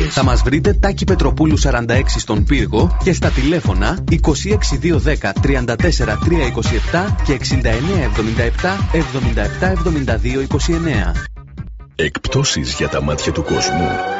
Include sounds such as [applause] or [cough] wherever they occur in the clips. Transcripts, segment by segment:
ενέργειες. Θα μας βρείτε Τάκη Πετροπούλου 46 στον Πύργο και στα τηλέφωνα 26210 34 327 και 6977 77 72 29. Εκπτώσεις για τα μάτια του κόσμου.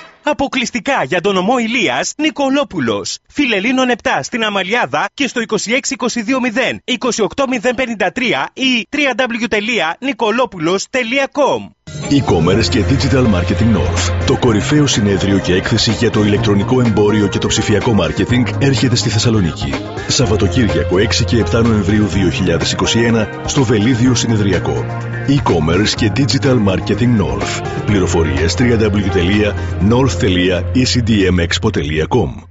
Αποκλειστικά για τον ομό Ηλίας Νικολόπουλος. Φιλελίνων 7 στην Αμαλιάδα και στο 26220 28053 ή www.nicolopoulos.com E-commerce και Digital Marketing North. Το κορυφαίο συνέδριο και έκθεση για το ηλεκτρονικό εμπόριο και το ψηφιακό μάρκετινγκ έρχεται στη Θεσσαλονίκη. Σαββατοκύριακο 6 και 7 Νοεμβρίου 2021 στο Βελίδιο Συνεδριακό. E-commerce και Digital Marketing North. Πληροφορίες www.north.ecdmexpo.com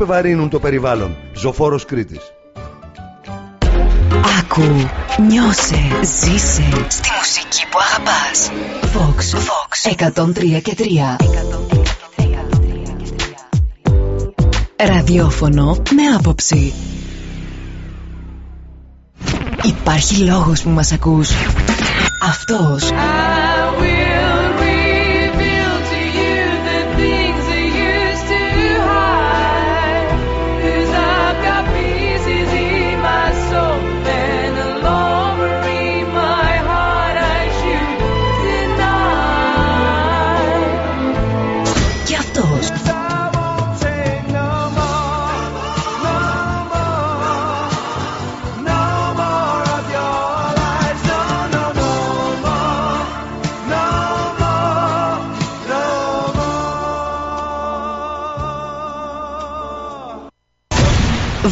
επιβαρύνουν το περιβάλλον. Ζωφόρος Κρήτης. Άκου, νιώσε, ζήσε στη μουσική που αγαπάς. Vox, Vox, 103 και 3. Ραδιόφωνο με άποψη. Υπάρχει λόγος που μας ακούς. Αυτός.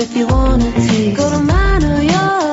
if you wanna taste. Go to mine or yours,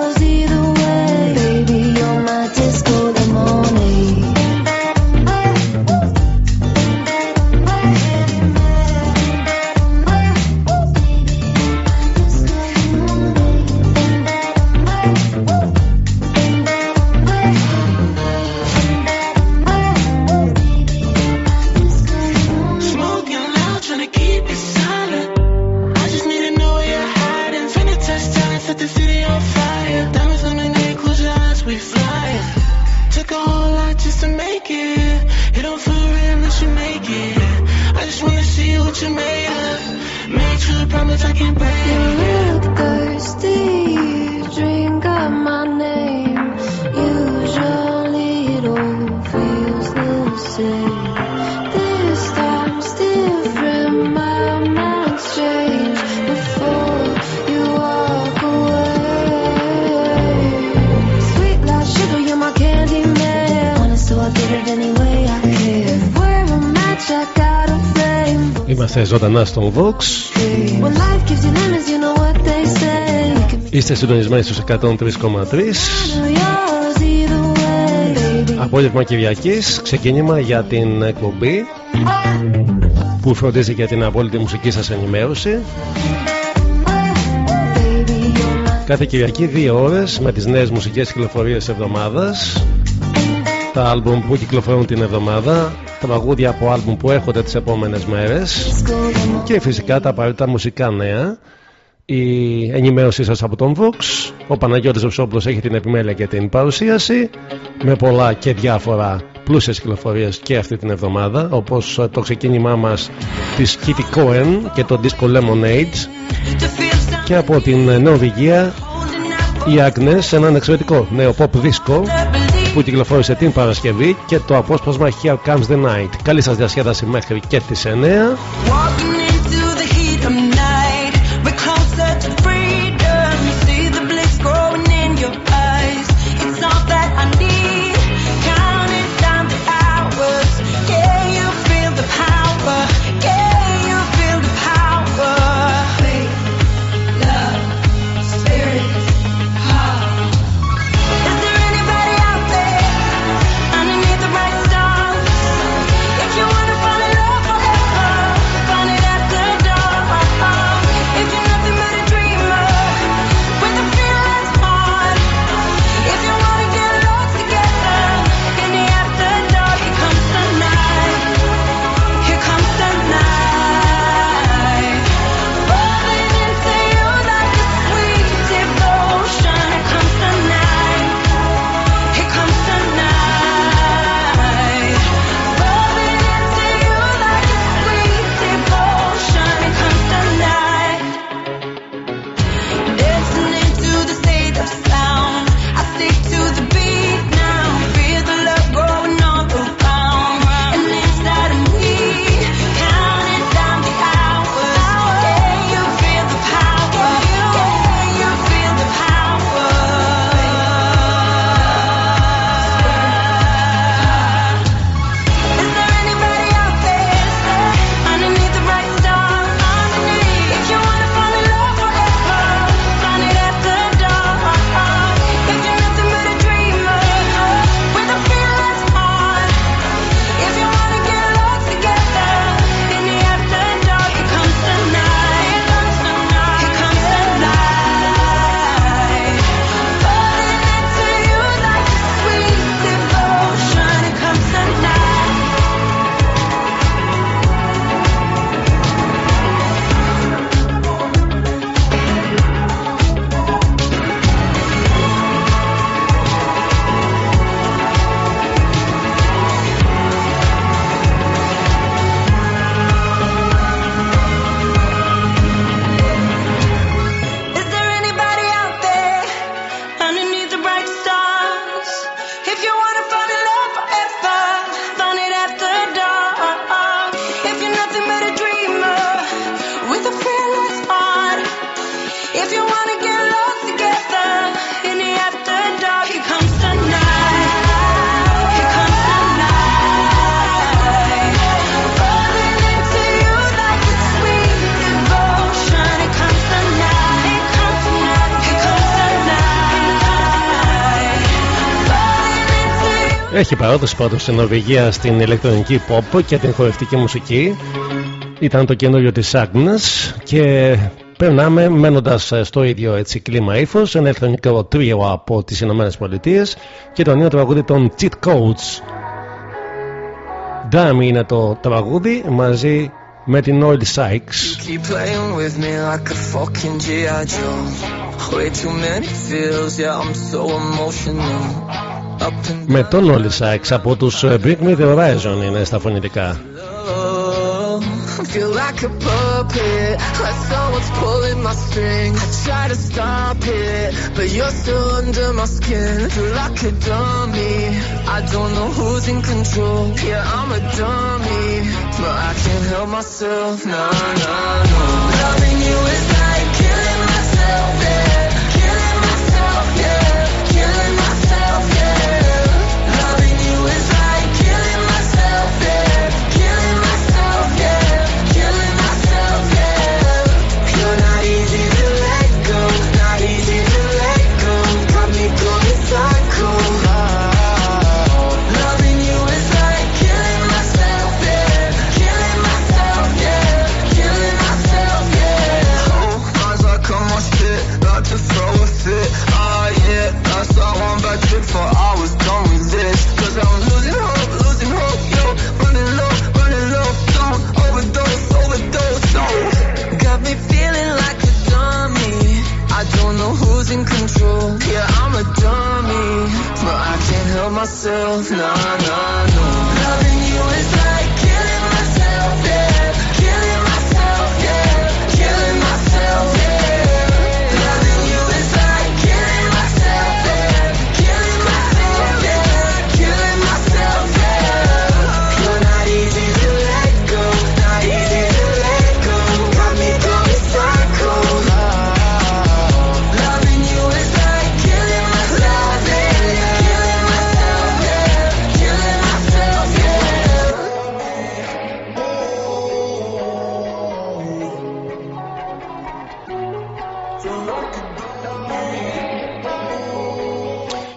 ζωντανά στον Vox. Είστε συντονισμένοι στους 103,3 Απόγευμα Κυριακής Ξεκίνημα για την εκπομπή Που φροντίζει για την απόλυτη μουσική σας ενημέρωση. Κάθε Κυριακή δύο ώρες με τις νέες μουσικές κυκλοφορίες της εβδομάδας. Τα άλμπουμ που κυκλοφορούν την εβδομάδα τα παγούδια από άλμπουμ που έρχονται τις επόμενες μέρες. Και φυσικά τα απαραίτητα μουσικά νέα. Η ενημέρωσή σας από τον Vox. Ο Παναγιώτης Βουσόπουλος έχει την επιμέλεια και την παρουσίαση με πολλά και διάφορα πλούσιες κυκλοφορίες και αυτή την εβδομάδα όπως το ξεκίνημά μας της Kitty Cohen και το Disco Lemonade και από την Νορβηγία η Agnes έναν εξαιρετικό νέο pop disco που κυκλοφόρησε την Παρασκευή και το απόσπασμα Here Comes the Night. Καλή σας διασκέδαση μέχρι και τις 9. Έχει παράδοση πάντως στην Νορβηγία στην ηλεκτρονική pop και την χορευτική μουσική. Ήταν το καινούριο της Agnes και περνάμε μένοντας στο ίδιο έτσι κλίμα ύφος, ένα ηλεκτρονικό τρίο από τις Ηνωμένες Πολιτείες και το νέο τραγούδι των Cheat Codes. Damn είναι το τραγούδι μαζί με την Oil Sykes. Με τον Όλη Σάξ από τους Bring Me The Horizon είναι στα φωνητικά. feel like a puppet, like someone's pulling my string. I try to stop it, but you're still under my skin. Feel like a dummy, I don't know who's in control. Yeah, I'm a dummy, but I can't help myself. No, no, no. Loving you is myself, nah, nah, nah.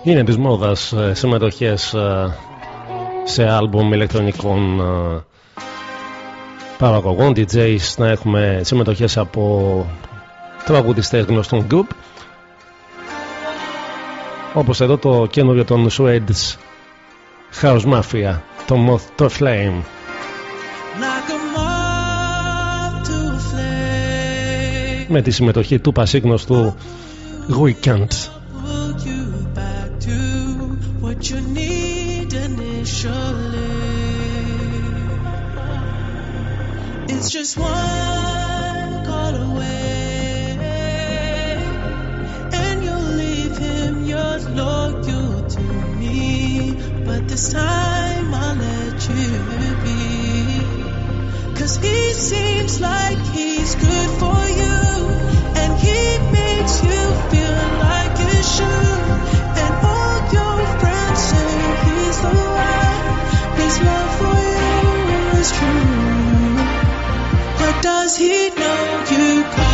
Είναι της μόδας ε, συμμετοχές ε, σε άλμπουμ ηλεκτρονικών ε, παραγωγών, DJs, να έχουμε συμμετοχές από τραγουδιστές γνωστών group. Όπως εδώ το καινούριο των Swedes House Mafia, το Moth to Flame. Like a moth to a flame. με τη συμμετοχή του πασίγνωστου Weekend. What you need initially. It's just one call away, and you'll leave him. You're loyal to me, but this time I'll let you be. Cause he seems like he's good for you. And he makes you feel like you should. And His love for you is true. But does he know you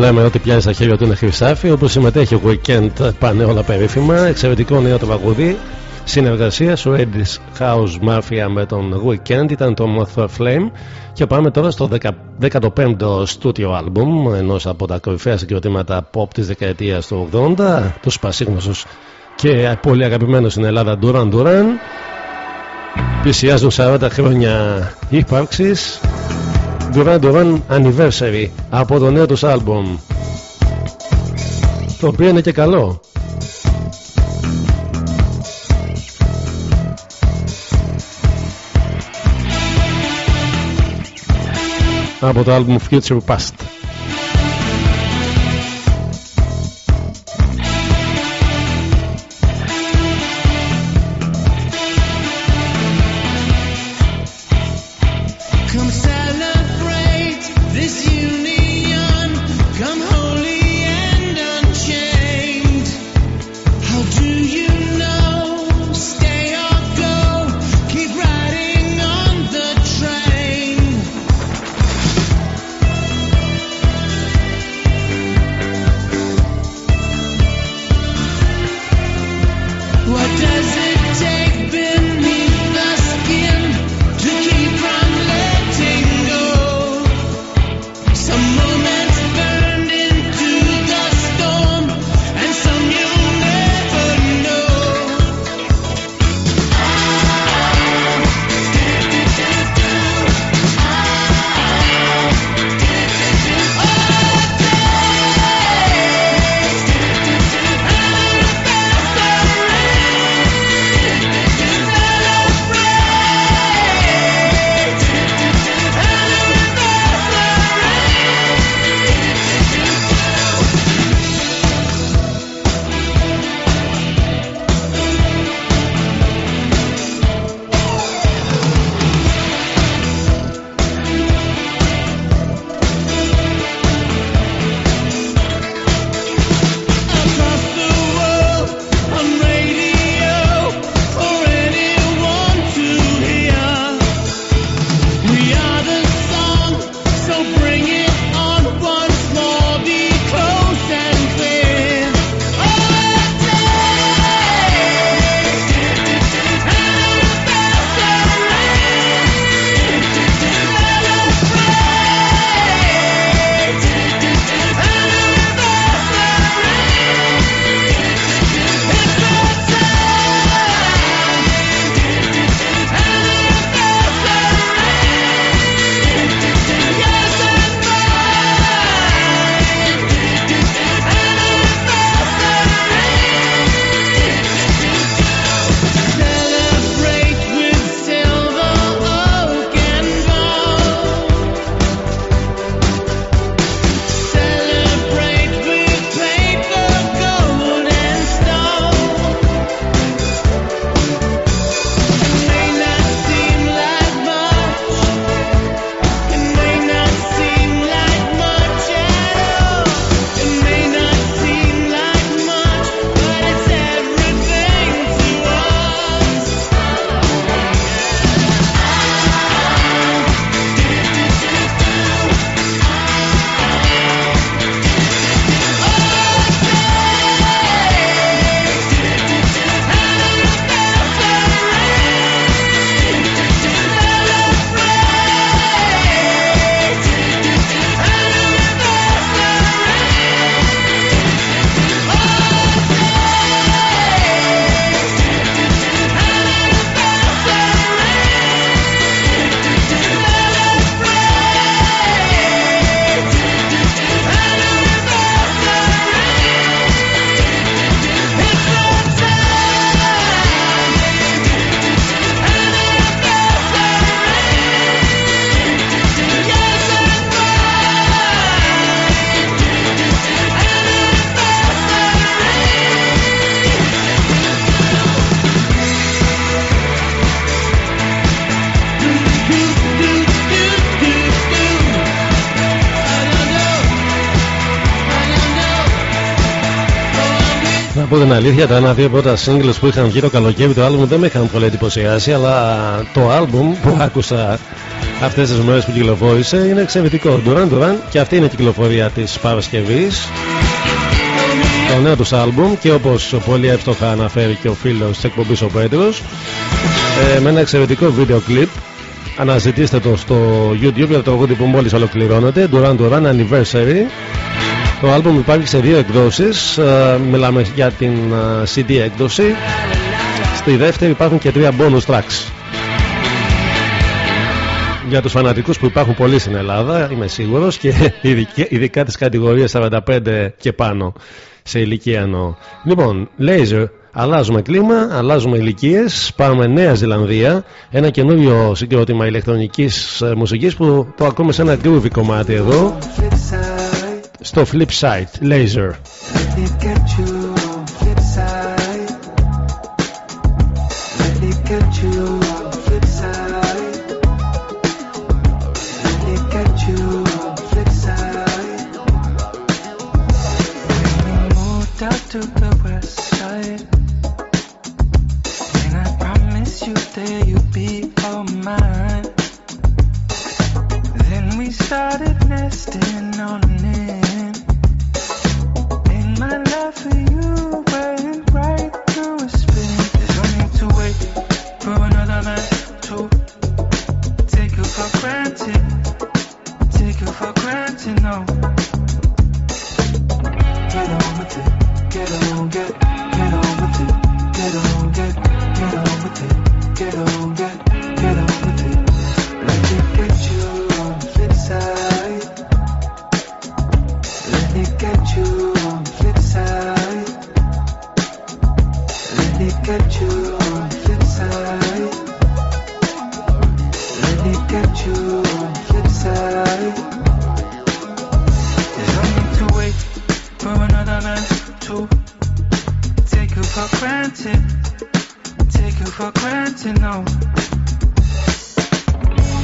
λέμε, ό,τι πιάσει στα χέρια του είναι χρυσάφι. Όπως συμμετέχει ο Weekend, πάνε όλα περίφημα. Εξαιρετικό νέο τραγούδι. Συνεργασία ο Eddie's House Mafia με τον Weekend ήταν το Moth of Flame. Και πάμε τώρα στο 15ο στούτιο άλμπουμ ενός από τα κορυφαία συγκροτήματα pop της δεκαετίας του 80, τους πασίγνωστου και πολύ αγαπημένου στην Ελλάδα Duran Duran. Πλησιάζουν 40 χρόνια ύπαρξης. Duran Duran Anniversary από το νέο τους άλμπουμ Το οποίο είναι και καλό. Από το album Future Past. Αλήθεια, τα ένα-δύο πρώτα singles που είχαν γύρω καλοκαίρι το άλμπουμ δεν με είχαν πολύ εντυπωσιάσει, αλλά το άλμπουμ που [laughs] άκουσα αυτές τις μέρες που κυκλοφόρησε είναι εξαιρετικό. Duran Duran και αυτή είναι η κυκλοφορία της Παρασκευής. Το νέο τους άλμπουμ και όπως πολύ εύστοχα αναφέρει και ο φίλος της εκπομπής ο Πέτρος ε, με ένα εξαιρετικό βίντεο κλιπ αναζητήστε το στο YouTube για το τραγούδι που μόλις ολοκληρώνεται Duran Duran Anniversary το άλμπουμ υπάρχει σε δύο εκδόσεις ε, μιλάμε για την ε, CD έκδοση στη δεύτερη υπάρχουν και τρία bonus tracks για τους φανατικούς που υπάρχουν πολλοί στην Ελλάδα είμαι σίγουρος και [laughs] ειδικά, ειδικά τις κατηγορίες 45 και πάνω σε ηλικία εννοώ. Λοιπόν, Laser, αλλάζουμε κλίμα, αλλάζουμε ηλικίες. Πάμε Νέα Ζηλανδία. Ένα καινούριο συγκρότημα ηλεκτρονικής μουσικής που το ακούμε σε ένα groovy κομμάτι εδώ. Στο flip side, Laser.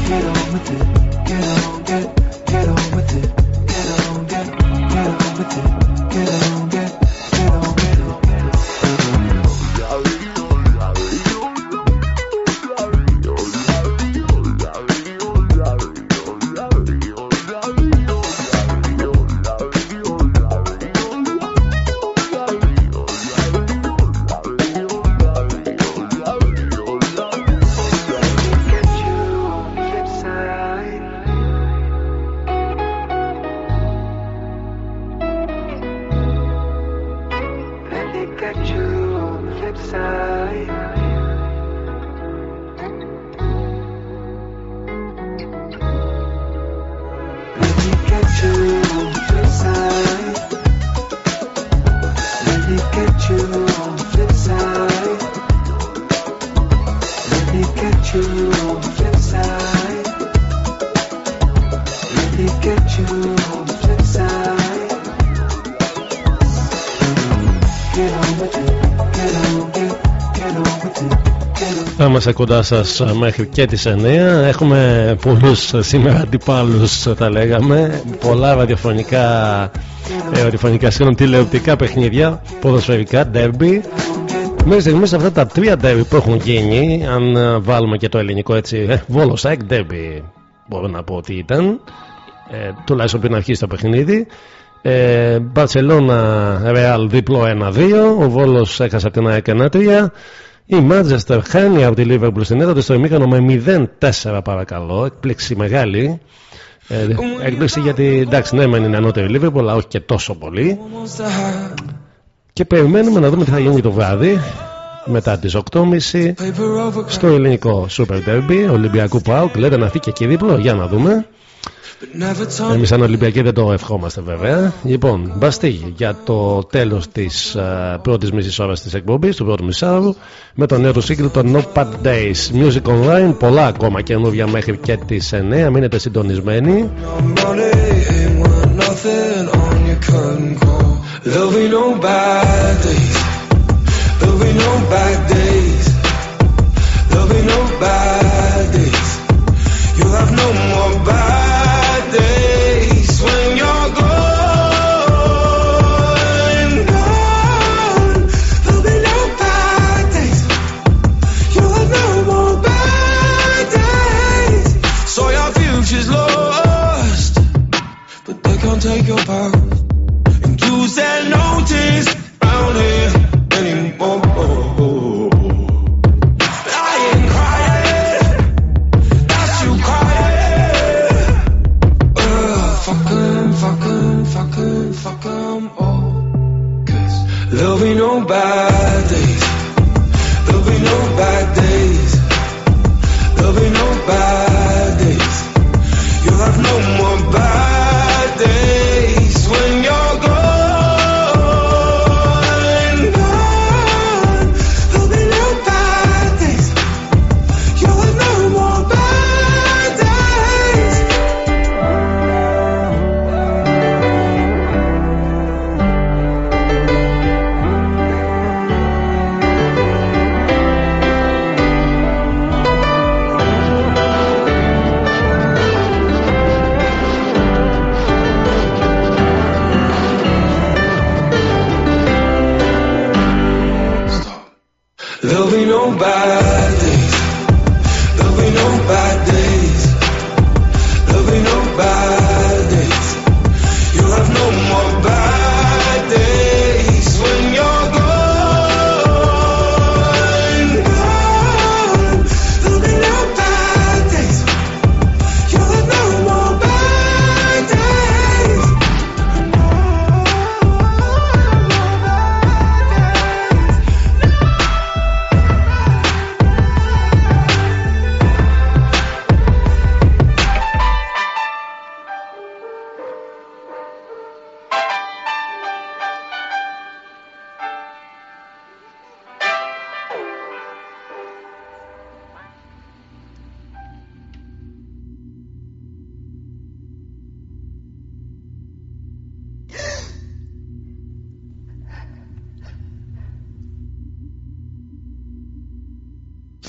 Get on with it. Get on, get, είμαστε κοντά σας μέχρι και τις 9. Έχουμε πολλούς σήμερα αντιπάλους, θα λέγαμε. Πολλά ραδιοφωνικά, ε, ραδιοφωνικά συγγνώμη, τηλεοπτικά παιχνίδια, ποδοσφαιρικά, derby. Μέχρι στιγμής αυτά τα τρία derby που έχουν γίνει, αν ε, βάλουμε και το ελληνικό έτσι, ε, Βόλο ΑΕΚ derby, μπορώ να πω ότι ήταν. Ε, τουλάχιστον πριν αρχίσει το παιχνίδι. Ε, Μπαρσελόνα Ρεάλ διπλό 1-2. Ο Βόλος έχασε από την ΑΕΚ 1-3. Η Μάντζεστερ χάνει από τη Λίβερπουλ στην έδρα στο ημίχρονο με 0-4 παρακαλώ. Έκπληξη μεγάλη. Ε, έκπληξη γιατί εντάξει, ναι, μεν είναι ανώτερη η Λίβερπουλ, αλλά όχι και τόσο πολύ. Και περιμένουμε να δούμε τι θα γίνει το βράδυ μετά τις 8.30 στο ελληνικό Super Derby Ολυμπιακού ΠΑΟΚ. Λέτε να έρθει και εκεί δίπλο, για να δούμε. Εμείς σαν Ολυμπιακοί δεν το ευχόμαστε βέβαια. Λοιπόν, μπαστίγι για το τέλος της πρώτης μισής ώρας της εκπομπής, του πρώτου μισάωρου, με το νέο του σύγκριτο το No Bad Days. Music Online, πολλά ακόμα καινούργια μέχρι και τις 9. Μείνετε συντονισμένοι. Money ain't worth nothing on your curtain call. There'll be no bad no bad days. There'll be no bad days. There'll be no bad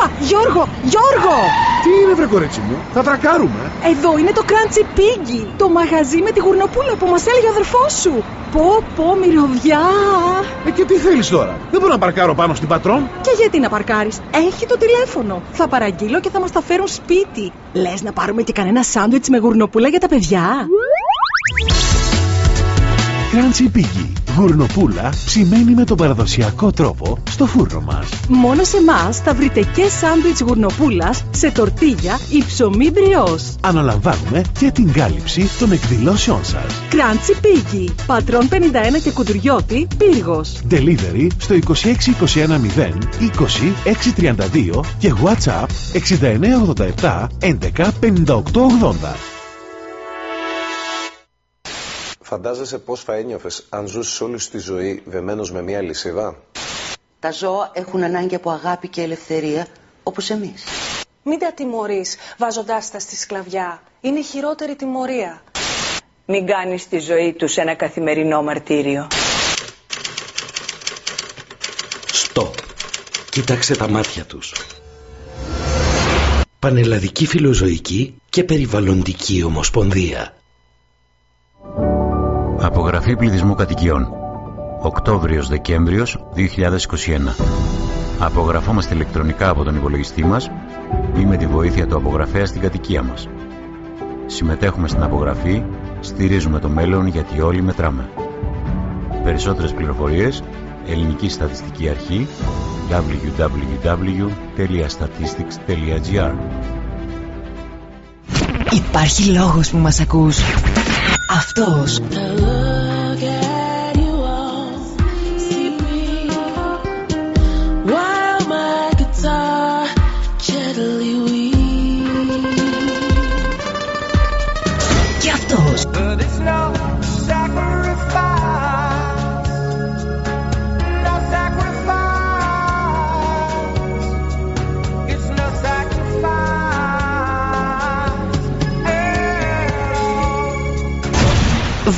Όπα, Γιώργο, Γιώργο! Τι είναι βρε κορίτσι μου, θα τρακάρουμε. Εδώ είναι το Crunchy Piggy, το μαγαζί με τη γουρνοπούλα που μας έλεγε ο αδερφός σου. Πω, πω, μυρωδιά! Ε, και τι θέλεις τώρα, δεν μπορώ να παρκάρω πάνω στην πατρόν. Και γιατί να παρκάρεις, έχει το τηλέφωνο. Θα παραγγείλω και θα μας τα φέρουν σπίτι. Λες να πάρουμε και κανένα σάντουιτς με γουρνοπούλα για τα παιδιά; Crunchy Piggy, γουρνοπούλα ψημένη με τον παραδοσιακό τρόπο στο φούρνο μας. Μόνο σε εμάς θα βρείτε και σάντουιτς γουρνοπούλας σε τορτίγια ή ψωμί μπριός. Αναλαμβάνουμε και την κάλυψη των εκδηλώσεών σας. Crunchy Piggy, πατρών 51 και κουντουριώτη, πύργος. Delivery στο 26210 20 632 και WhatsApp 6987 11 5880. Φαντάζεσαι πώς θα ένιωθες αν ζούσες όλη σου τη ζωή δεμένος με μία λυσίδα; Τα ζώα έχουν ανάγκη από αγάπη και ελευθερία, όπως εμείς. Μην τα τιμωρείς βάζοντάς τα στη σκλαβιά. Είναι χειρότερη τιμωρία. Μην κάνεις τη ζωή τους ένα καθημερινό μαρτύριο. Στοπ. Κοίταξε τα μάτια τους. Πανελλαδική Φιλοζωική και Περιβαλλοντική Ομοσπονδία. Απογραφή πληθυσμού κατοικιών. Οκτώβριος-Δεκέμβριος 2021. Απογραφόμαστε ηλεκτρονικά από τον υπολογιστή μας ή με τη βοήθεια του απογραφέα στην κατοικία μας. Συμμετέχουμε στην απογραφή, στηρίζουμε το μέλλον γιατί όλοι μετράμε. Περισσότερες πληροφορίες, Ελληνική Στατιστική Αρχή, www.statistics.gr Υπάρχει λόγος που μας ακούς. Αυτός. While my guitar gently weeps. Και αυτός.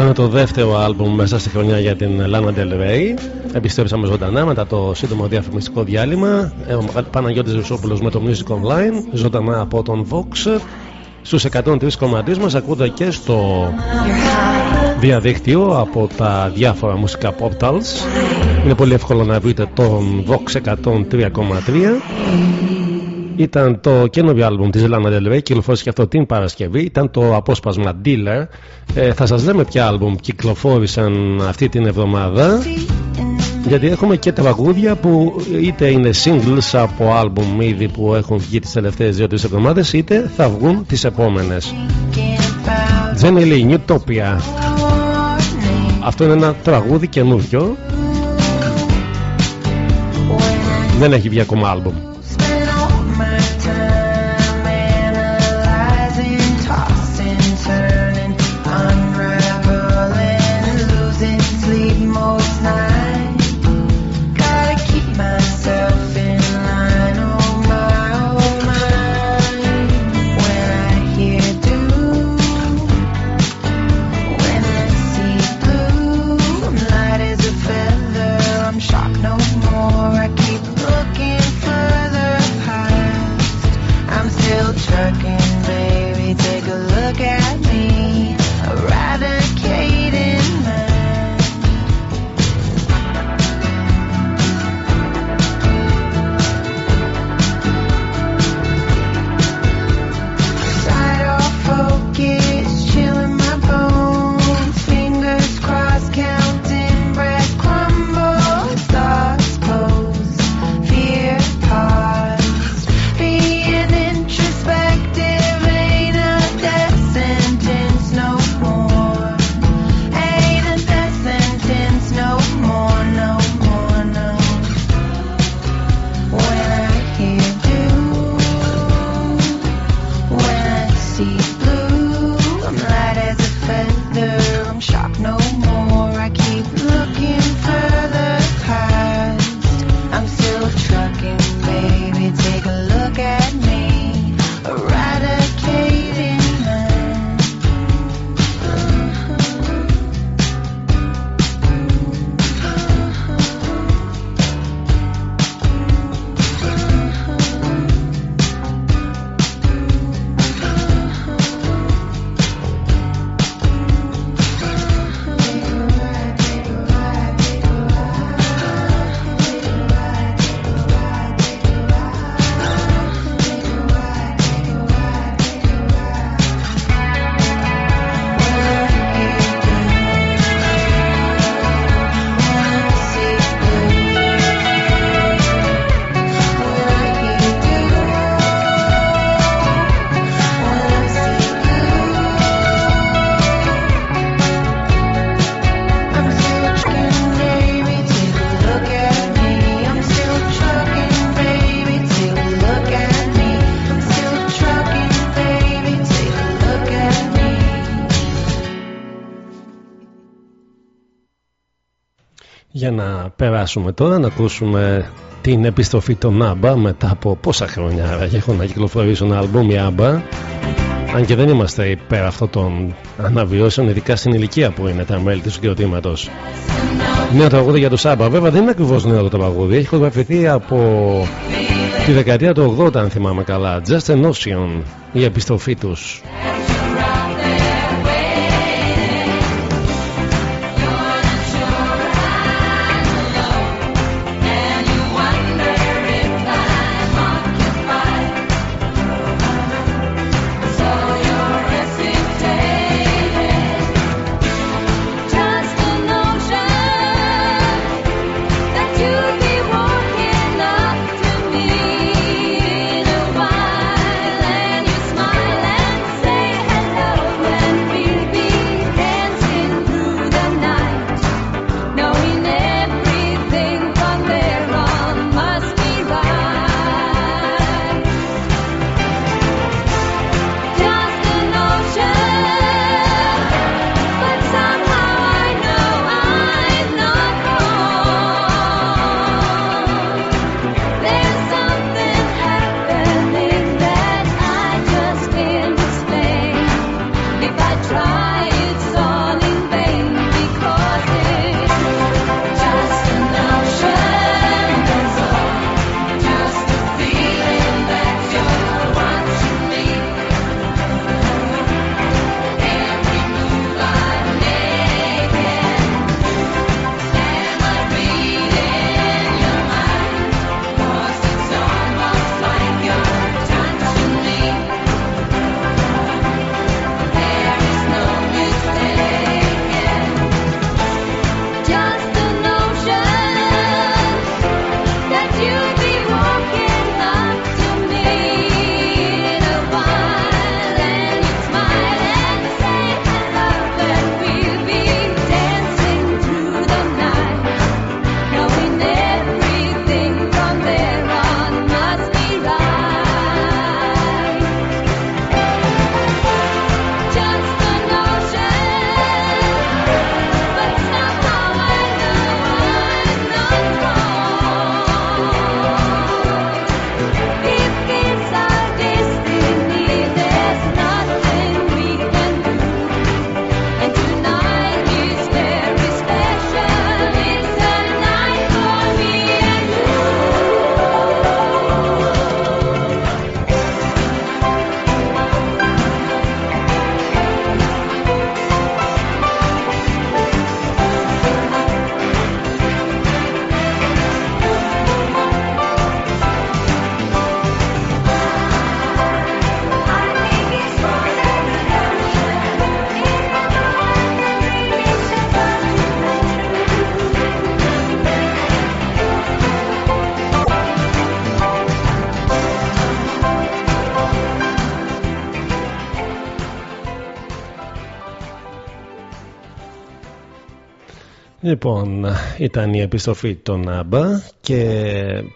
Αυτό είναι το δεύτερο άλμπουμ μέσα στη χρονιά για την Lana Del Rey. Επιστρέψαμε ζωντανά μετά το σύντομο διαφημιστικό διάλειμμα. Ε, Ο Παναγιώτης Ρουσόπουλος με το Music Online, ζωντανά από τον Vox. Στους 103,3 μας ακούτε και στο διαδίκτυο από τα διάφορα μουσικά portals. Είναι πολύ εύκολο να βρείτε τον Vox 103,3. Ήταν το καινούριο άλμπουμ της Lana Del Rey, κυκλοφόρησε και αυτό την Παρασκευή. Ήταν το απόσπασμα Dealer. Ε, θα σας λέμε ποια άλμπουμ κυκλοφόρησαν αυτή την εβδομάδα. Γιατί έχουμε και τραγούδια που είτε είναι singles από άλμπουμ ήδη που έχουν βγει τις τελευταίες 2-3 εβδομάδες είτε θα βγουν τις επόμενες. Jenny Lee, Utopia. Αυτό είναι ένα τραγούδι καινούριο. Δεν έχει βγει ακόμα άλμπουμ. Περάσουμε τώρα να ακούσουμε την επιστροφή των Άμπα μετά από πόσα χρόνια έχουν να κυκλοφορήσουν άλμπουμ η Άμπα αν και δεν είμαστε υπέρ αυτών των αναβιώσεων ειδικά στην ηλικία που είναι τα μέλη του συγκροτήματος. Νέο τραγούδι για τους Άμπα βέβαια δεν είναι ακριβώς νέο το τραγούδι. Έχει χορηγηθεί από τη δεκαετία του 80 αν θυμάμαι καλά. Just a Notion η επιστροφή τους Λοιπόν, ήταν η επιστροφή των Άμπα και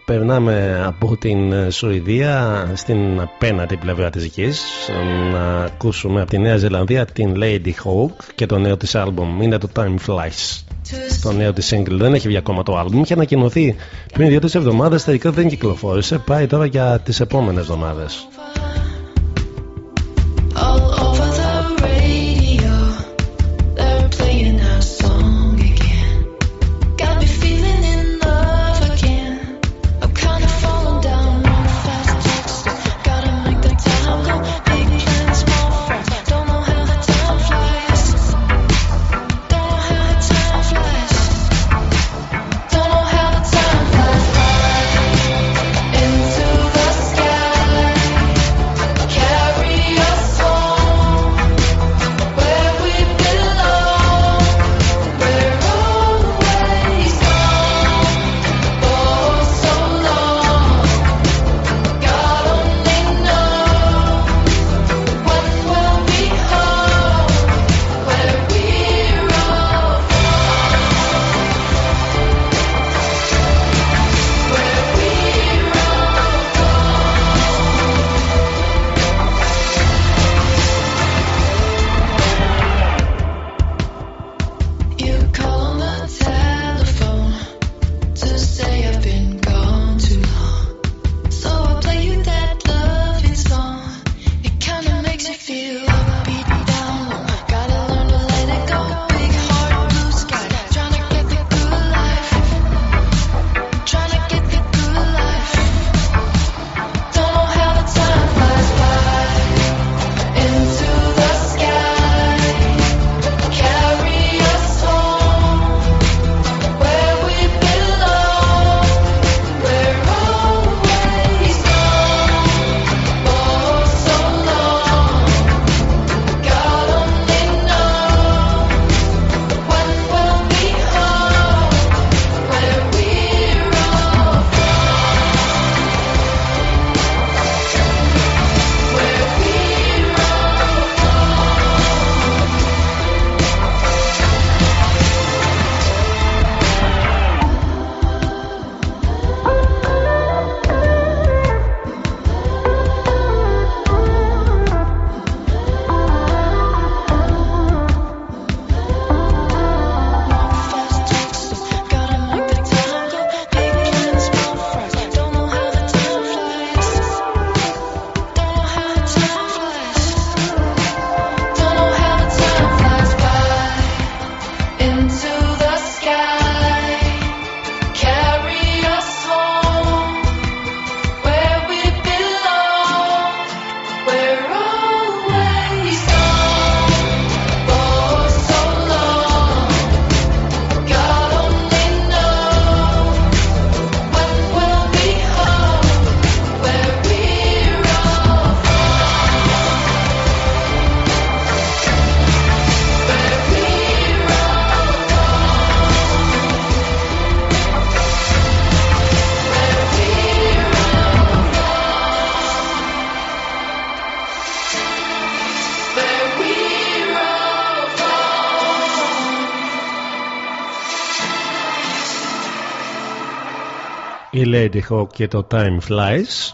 περνάμε από την Σουηδία στην απέναντι πλευρά της γης. Να ακούσουμε από τη Νέα Ζηλανδία την Lady Hawk και το νέο της άλμπουμ είναι το Time Flies. Το νέο της single δεν έχει βγει ακόμα το άλμπουμ είχε ανακοινωθεί πριν δύο-τρεις εβδομάδες τελικά δεν κυκλοφόρησε. Πάει τώρα για τις επόμενες εβδομάδες Lady Hawk και το Time Flies.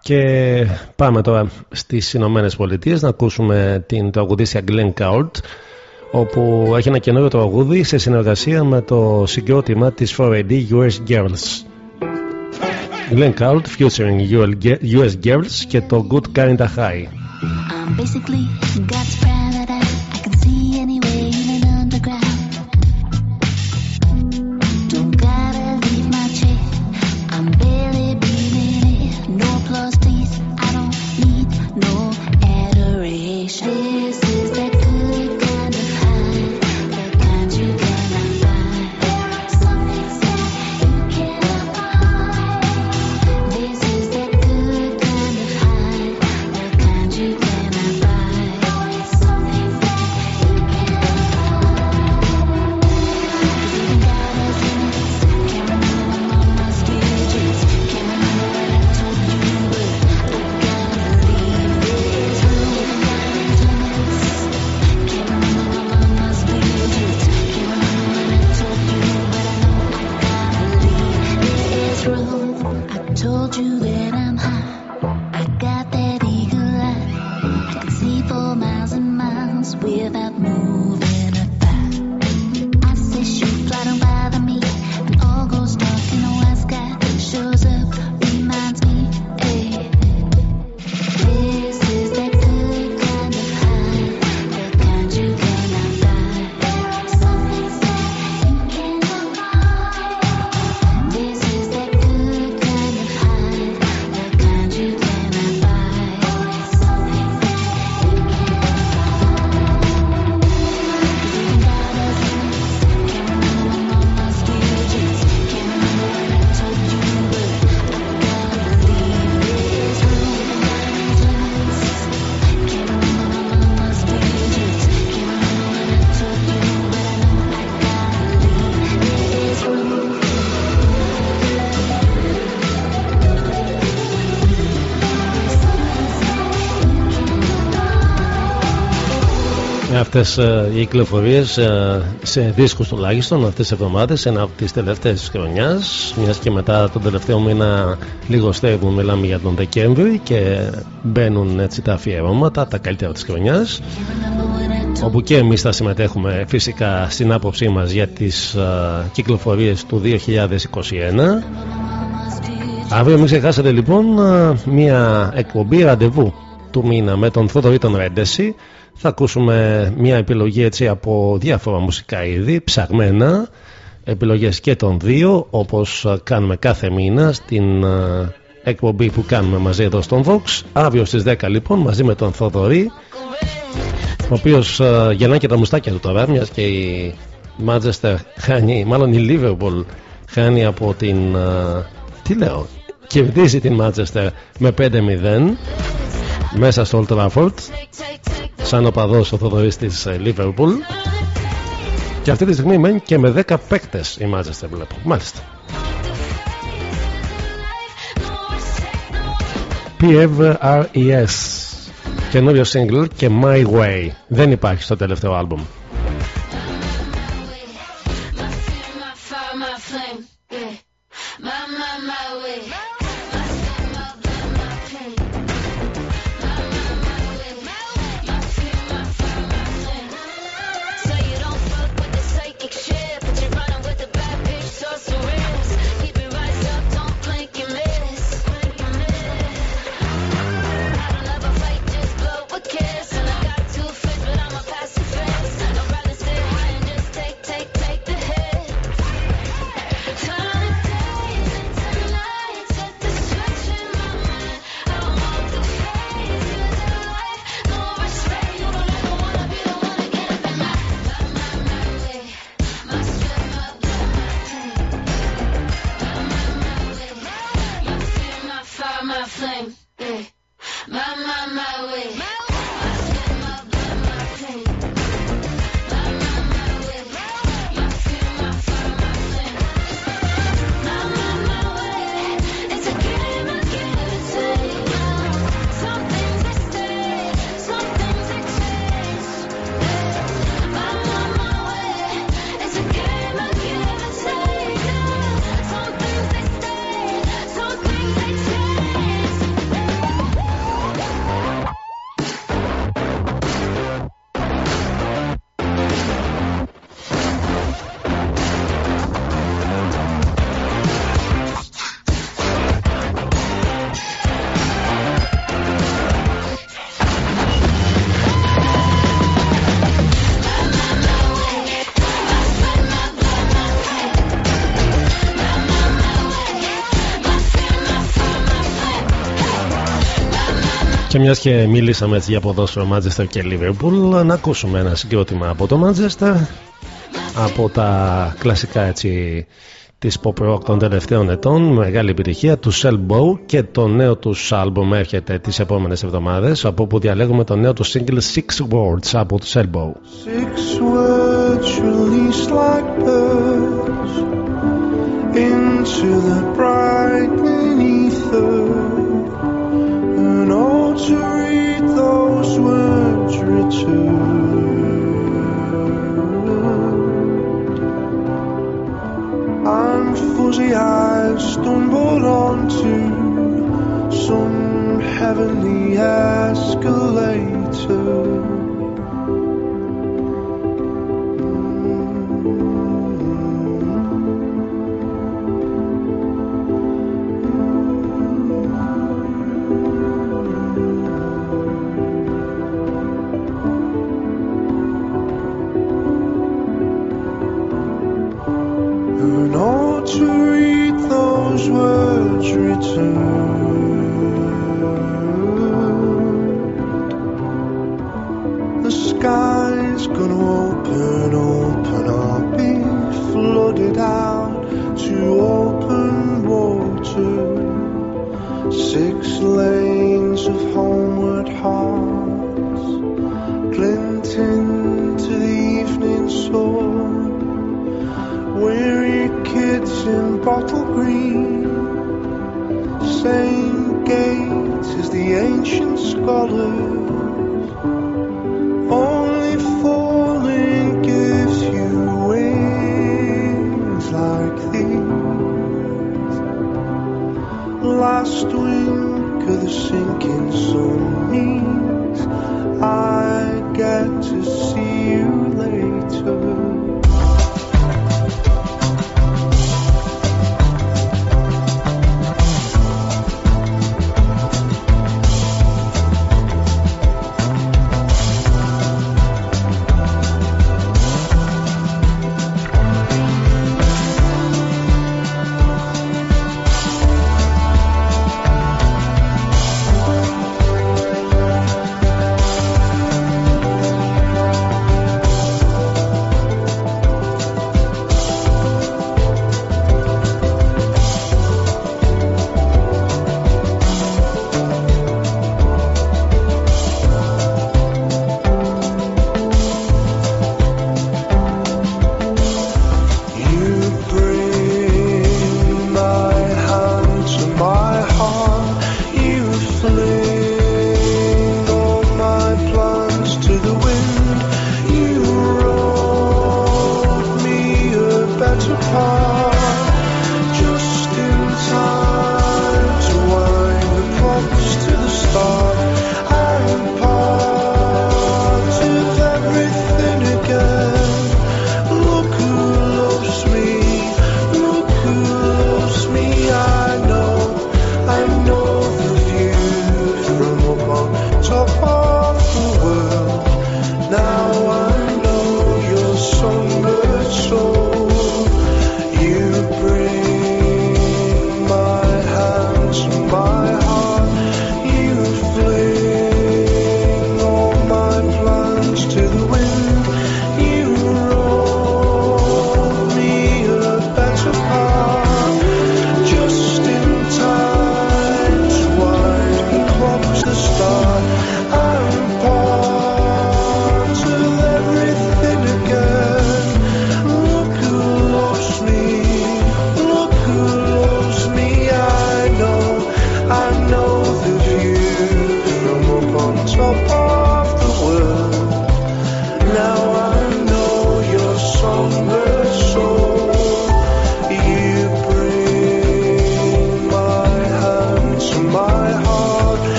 Και πάμε τώρα στις Ηνωμένες Πολιτείες να ακούσουμε την τραγουδίστρια Glenn Court όπου έχει ένα καινούριο τραγούδι σε συνεργασία με το συγκρότημα της 4AD US Girls. Glenn Court featuring US Girls και το Good Kinda High. I'm basically God's paradise. Αυτές ε, οι κυκλοφορίες ε, σε δίσκους τουλάχιστον αυτές τις εβδομάδες ένα από τις τελευταίες της χρονιάς μιας και μετά τον τελευταίο μήνα λίγο στέγουν μιλάμε για τον Δεκέμβρη και μπαίνουν έτσι τα αφιερώματα τα καλύτερα της χρονιάς όπου και εμείς θα συμμετέχουμε φυσικά στην άποψή μας για τις ε, κυκλοφορίες του 2021 Αύριο μην ξεχάσετε λοιπόν ε, μια εκπομπή ραντεβού του μήνα με τον Θοδωρή τον Ρέντεση θα ακούσουμε μια επιλογή έτσι από διάφορα μουσικά είδη, ψαγμένα, επιλογές και των δύο, όπως κάνουμε κάθε μήνα στην ε, εκπομπή που κάνουμε μαζί εδώ στον Vox. Αύριο στις 10 λοιπόν μαζί με τον Θοδωρή, ο οποίος ε, γεννά και τα μουστάκια του τώρα, μιας και η Manchester χάνει, μάλλον η Liverpool χάνει από την, ε, τι λέω, κερδίζει την Manchester με 5-0 μέσα στο Old Trafford σαν οπαδός ο Θοδωρής της ε, Liverpool. Και αυτή τη στιγμή μένει και με 10 παίκτες η Manchester βλέπω μάλιστα. PFRES καινούριο single και My Way. Δεν υπάρχει στο τελευταίο άλμπουμ μιας και μιλήσαμε έτσι για ποδόσφαιρο Manchester και Liverpool, να ακούσουμε ένα συγκρότημα από το Manchester από τα κλασικά έτσι της pop rock των τελευταίων ετών. Μεγάλη επιτυχία του Cellbow και το νέο του άλμπομ έρχεται τις επόμενες εβδομάδες από όπου διαλέγουμε το νέο του single Six Words από το Cellbow Six words released like birds into the brightening to read those words returned. I'm fuzzy eyes stumbled onto some heavenly escalator. return.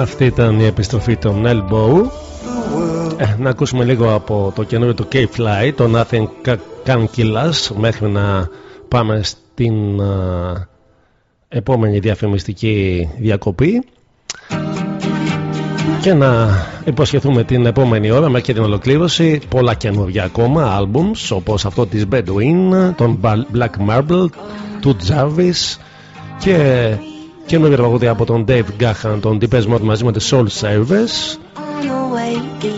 Αυτή ήταν η επιστροφή των Elbow. Ε, να ακούσουμε λίγο από το καινούριο του K-Fly, το Nothing Ca- Can Kill Us, μέχρι να πάμε στην α, επόμενη διαφημιστική διακοπή και να υποσχεθούμε την επόμενη ώρα μέχρι και την ολοκλήρωση πολλά καινούργια ακόμα albums όπως αυτό της Bedouin, τον Black Marble, του Jarvis και καινούργια τραγούδια από τον Dave Gahan, τον Deepest Mode μαζί με τη Soul Service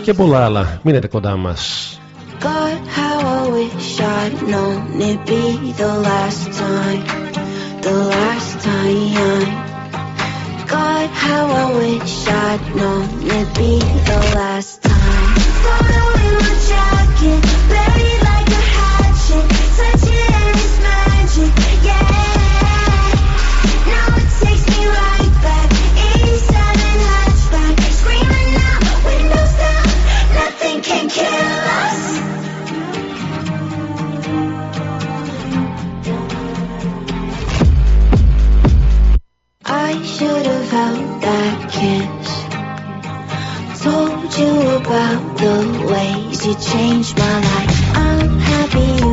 και πολλά άλλα. Μείνετε κοντά μας. God, how I wish I'd known it'd be the last time, the last time. God, how I wish I'd known it'd be the last time. Photo in my jacket, buried like a hatchet, touch it and it's magic, Told you about the ways you changed my life. I'm happy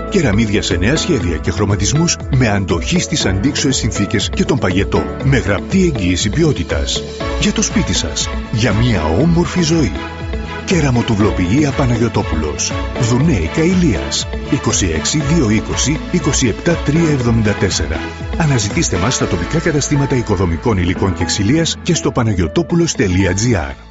Κεραμίδια σε νέα σχέδια και χρωματισμούς με αντοχή στις αντίξωες συνθήκες και τον παγετό. Με γραπτή εγγύηση ποιότητας. Για το σπίτι σας. Για μια όμορφη ζωή. Κεραμοτουβλοποιία Παναγιωτόπουλος. Δουνέικα Ηλίας. 26 220 27 374. Αναζητήστε μας στα τοπικά καταστήματα οικοδομικών υλικών και ξυλίας και στο παναγιωτόπουλος.gr.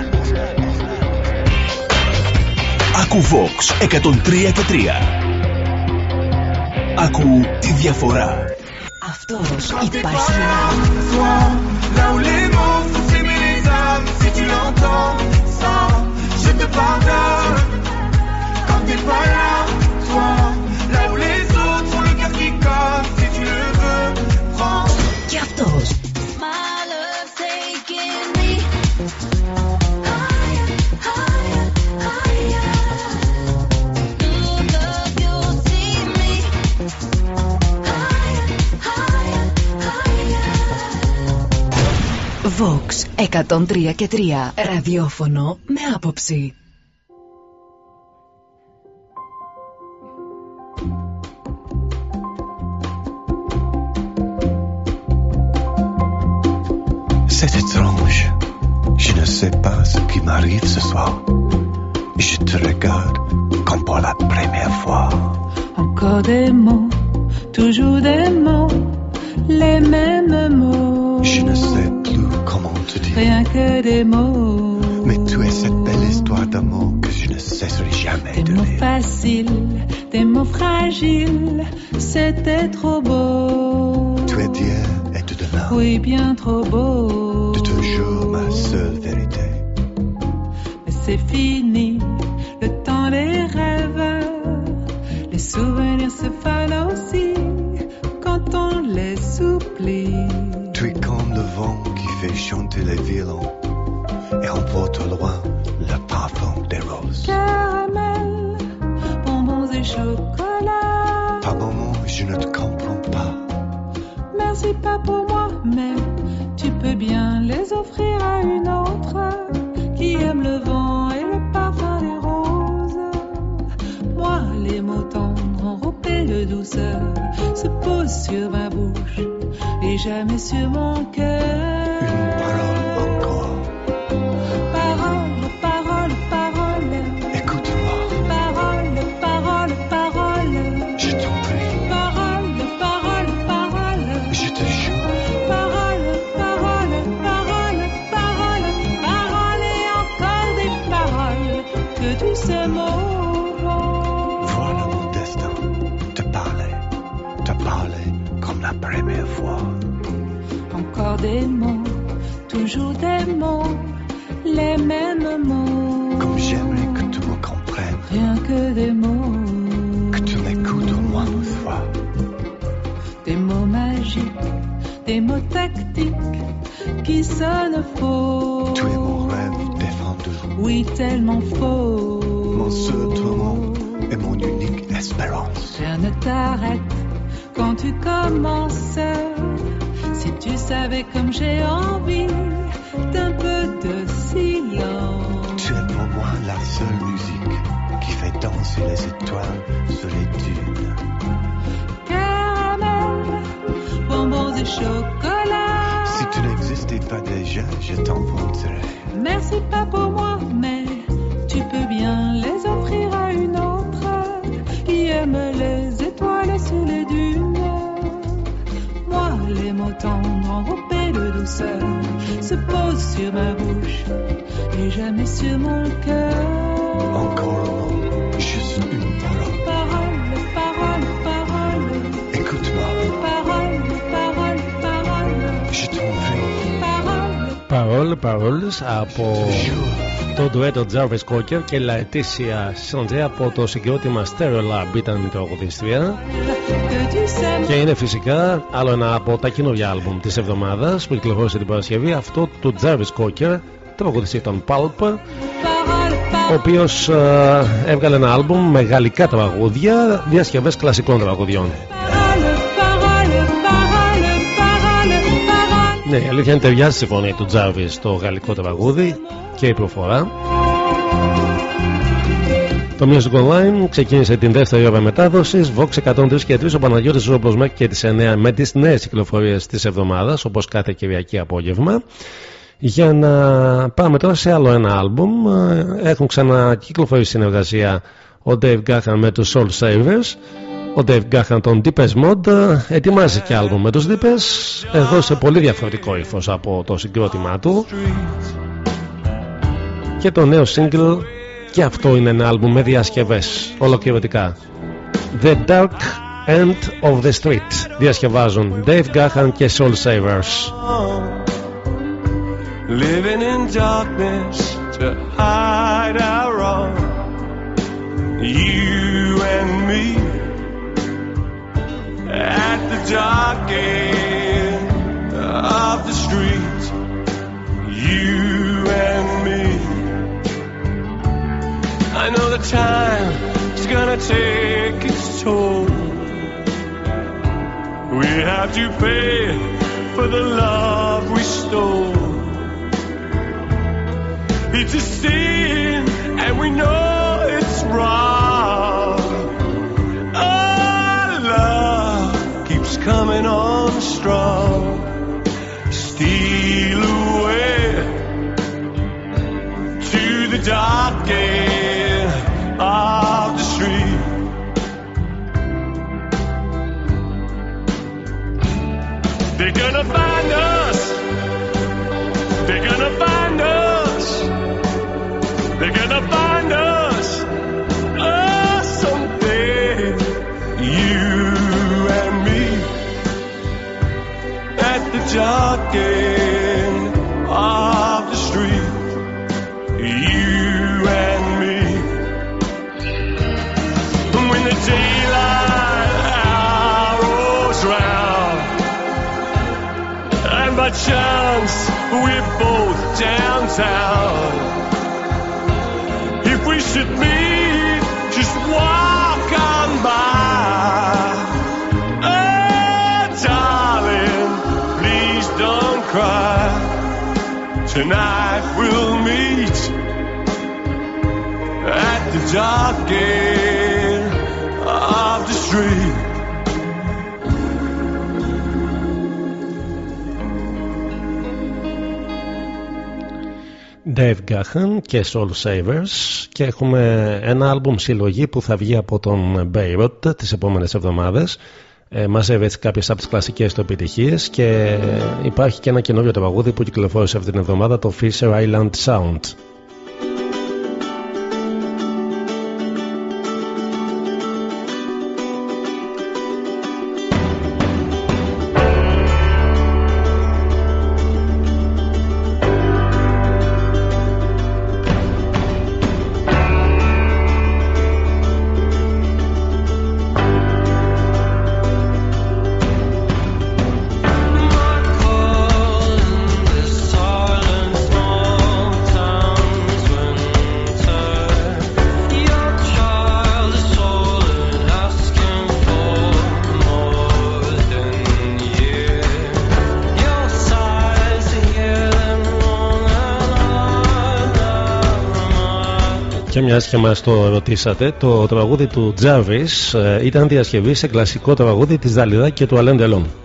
Ακού Vox 103 και 3. Ακού τη διαφορά. Αυτός υπάρχει Là où les mots font s'aimer les âmes, si tu l'entends, ça, je te pardonne. Quand t'es pas là, 103 και 3 Ραδιόφωνο με άποψη C'est étrange. Je ne sais pas ce qui m'arrive ce soir. Je te regarde comme pour la première fois. Encore des mots, toujours des mots, les mêmes mots. Je ne sais Rien que des mots. Mais tu es cette belle histoire d'amour que je ne cesserai jamais de Des mots lire. faciles, des mots fragiles, c'était trop beau. Tu es Dieu et tu donnes Oui, bien trop beau. de toujours ma seule vérité. c'est fini. Chanter les violons et emporte au loin le parfum des roses. Caramel, bonbons et chocolat. Par moments, je ne te comprends pas. Merci pas pour moi, mais tu peux bien les offrir à une autre qui aime le vent et le parfum des roses. Moi, les mots tendres enrobés de douceur se posent sur ma bouche et jamais sur mon cœur. Des mots, toujours des mots, les mêmes mots. Comme j'aimerais que tu me comprennes, Rien que des mots, que tu m'écoutes au moins une fois. des mots magiques, des mots tactiques qui sonnent faux. Tu es mon rêve défendu, Oui, tellement faux. mon seul tourment et mon unique espérance. Rien ne t'arrête parole. Parole, Paroles από το ντουέτο Jarvis Cocker και Laetitia Sanchez από το συγκρότημα Stereo Lab ήταν η τραγουδίστρια Que tu sais και είναι φυσικά άλλο ένα από τα καινούργια άλμπουμ της εβδομάδας που κυκλοφόρησε την Παρασκευή αυτό του Jarvis Cocker τραγουδιστή των Pulp ο οποίος ε, έβγαλε ένα άλμπουμ με γαλλικά τραγούδια διασκευές κλασικών τραγουδιών Ναι, η αλήθεια είναι ταιριάζει στη φωνή του Τζάρβι στο γαλλικό τραγούδι και η προφορά. Το Music Online ξεκίνησε την δεύτερη ώρα μετάδοσης. Vox 103 και 3 ο Παναγιώτης Ζόμπλο μέχρι και τις 9 με τις νέες κυκλοφορίες της εβδομάδας, όπως κάθε Κυριακή απόγευμα. Για να πάμε τώρα σε άλλο ένα άλμπουμ. Έχουν ξανακυκλοφορήσει συνεργασία ο Dave Gahan με τους Soul Savers. Ο Dave Gahan των Deepest Mode ετοιμάζει και άλμπουμ με τους Deepest. Εδώ σε πολύ διαφορετικό ύφος από το συγκρότημά του. Και το νέο single και αυτό είναι ένα άλμπουμ με διασκευές ολοκληρωτικά. The Dark End of the Street διασκευάζουν Dave Gahan και Soul Savers. Living in darkness to hide our wrong. You and me at the dark end of the street. You and me. I know the time is gonna take its toll. We have to pay for the love we stole. It's a sin, and we know it's wrong. Coming on strong. Steal away to the dark end of the street. They're gonna find us. They're gonna find us. They're gonna find us. jockeying of the street, you and me. When the daylight hours round, and by chance we're both downtown, if we should meet. Tonight we'll meet at the dark end of the street. Dave Gahan και Soul Savers και έχουμε ένα άλμπουμ συλλογή που θα βγει από τον Beirut τις επόμενες εβδομάδες ε, μαζεύει έτσι κάποιες από τις κλασικές του επιτυχίες και υπάρχει και ένα καινούριο τραγούδι που κυκλοφόρησε αυτή την εβδομάδα το Fisher Island Sound Και μιας και μας το ρωτήσατε, το τραγούδι του Τζάβι ήταν διασκευή σε κλασικό τραγούδι της Δαλιδά και του Αλέν Τελόν.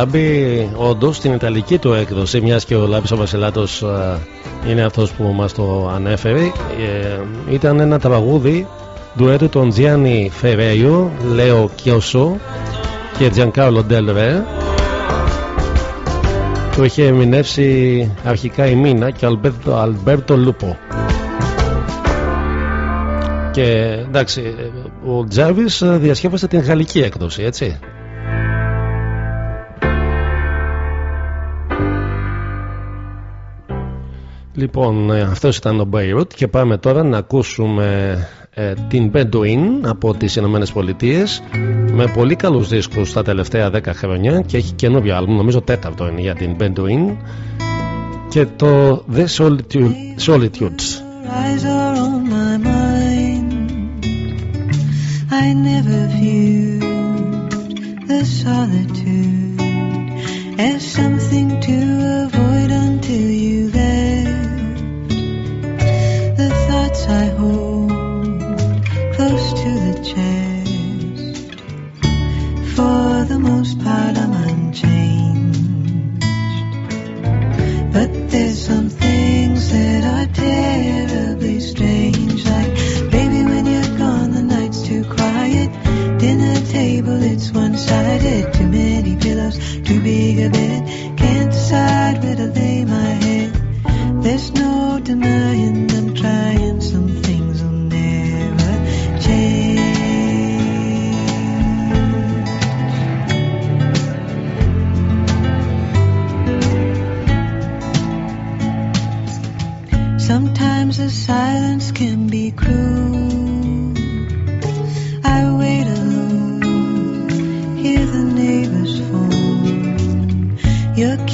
Λάμπη, όντως στην Ιταλική του έκδοση, μιας και ο Λάμπης ο Βασιλάτος είναι αυτός που μας το ανέφερε, ε, ήταν ένα τραγούδι ντουέτου των Τζιάννη Φερέιο, Λέο Κιώσο και Τζιανκάρλο Ντέλρε. Το είχε ερμηνεύσει αρχικά η Μίνα και ο Αλμπέρτο Λούπο. Και εντάξει, ο Τζάβης διασκεύασε την γαλλική έκδοση, έτσι. Λοιπόν, ε, αυτός ήταν ο Beirut και πάμε τώρα να ακούσουμε ε, την Bedouin από τις Ηνωμένες Πολιτείες με πολύ καλούς δίσκους τα τελευταία 10 χρόνια και έχει καινούριο άλμου, νομίζω τέταρτο είναι για την Bedouin και το The Solitude, Solitudes. eyes are on my mind. I never viewed the solitude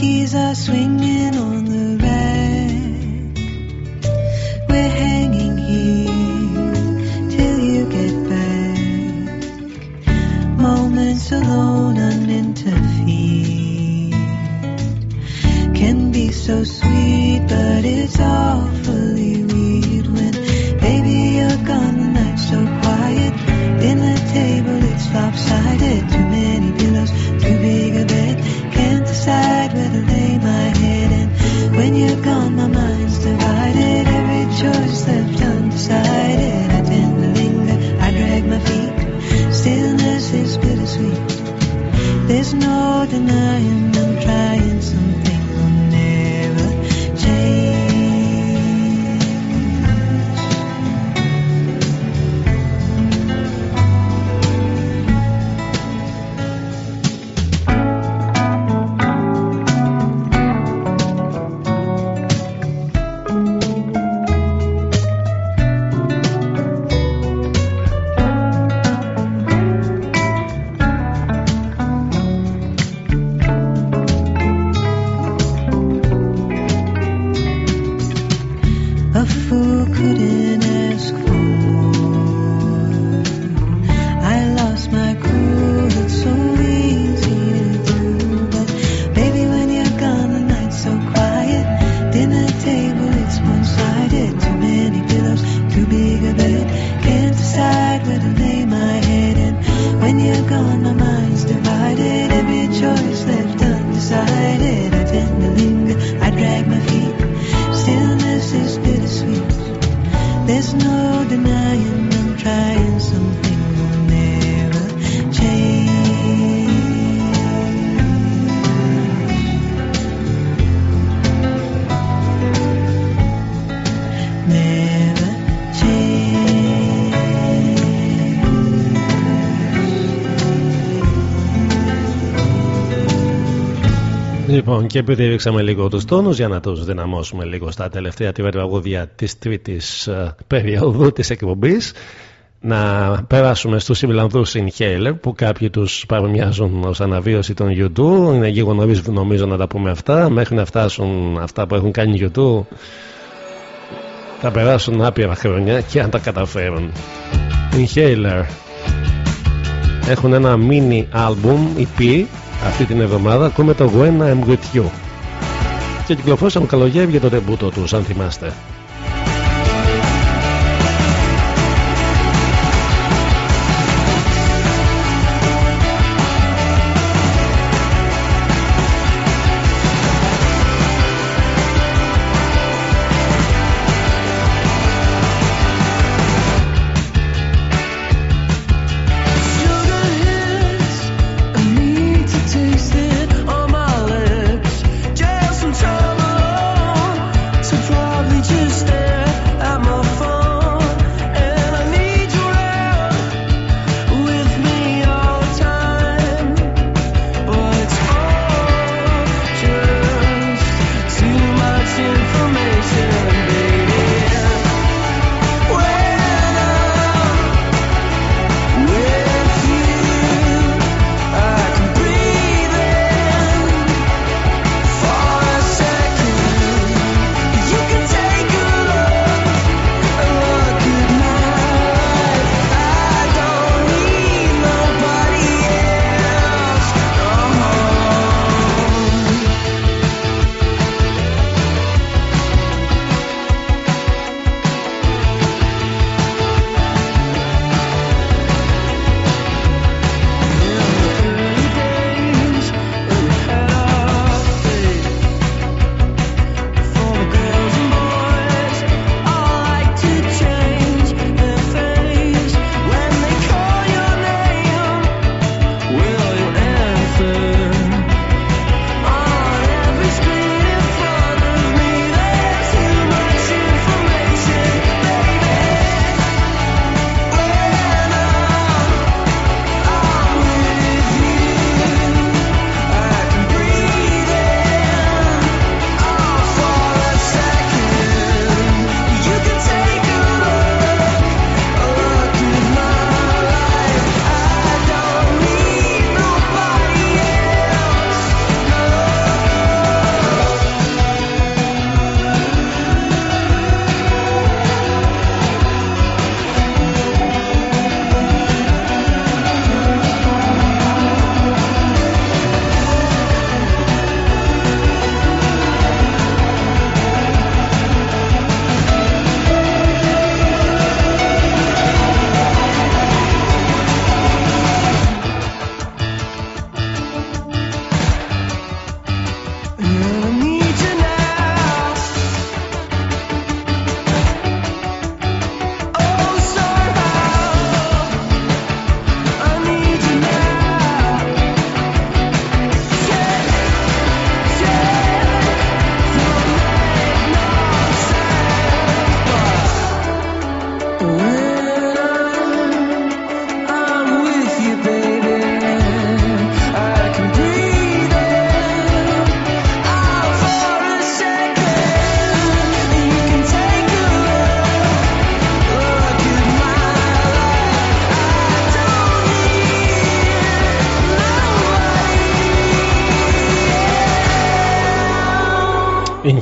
Jesus, we Λοιπόν, και επειδή ρίξαμε λίγο τους τόνους για να τους δυναμώσουμε λίγο στα τελευταία τρίβα τραγούδια της τρίτης περίοδου της εκπομπής, να περάσουμε στους Ιρλανδούς Inhaler που κάποιοι τους παρομοιάζουν ως αναβίωση των YouTube. Είναι λίγο νωρίς νομίζω να τα πούμε αυτά. Μέχρι να φτάσουν αυτά που έχουν κάνει YouTube, θα περάσουν άπειρα χρόνια και αν τα καταφέρουν. Inhaler έχουν ένα mini album EP αυτή την εβδομάδα ακούμε το When I'm With You και κυκλοφόρησαν καλοκαίρι για το τεμπούτο τους αν θυμάστε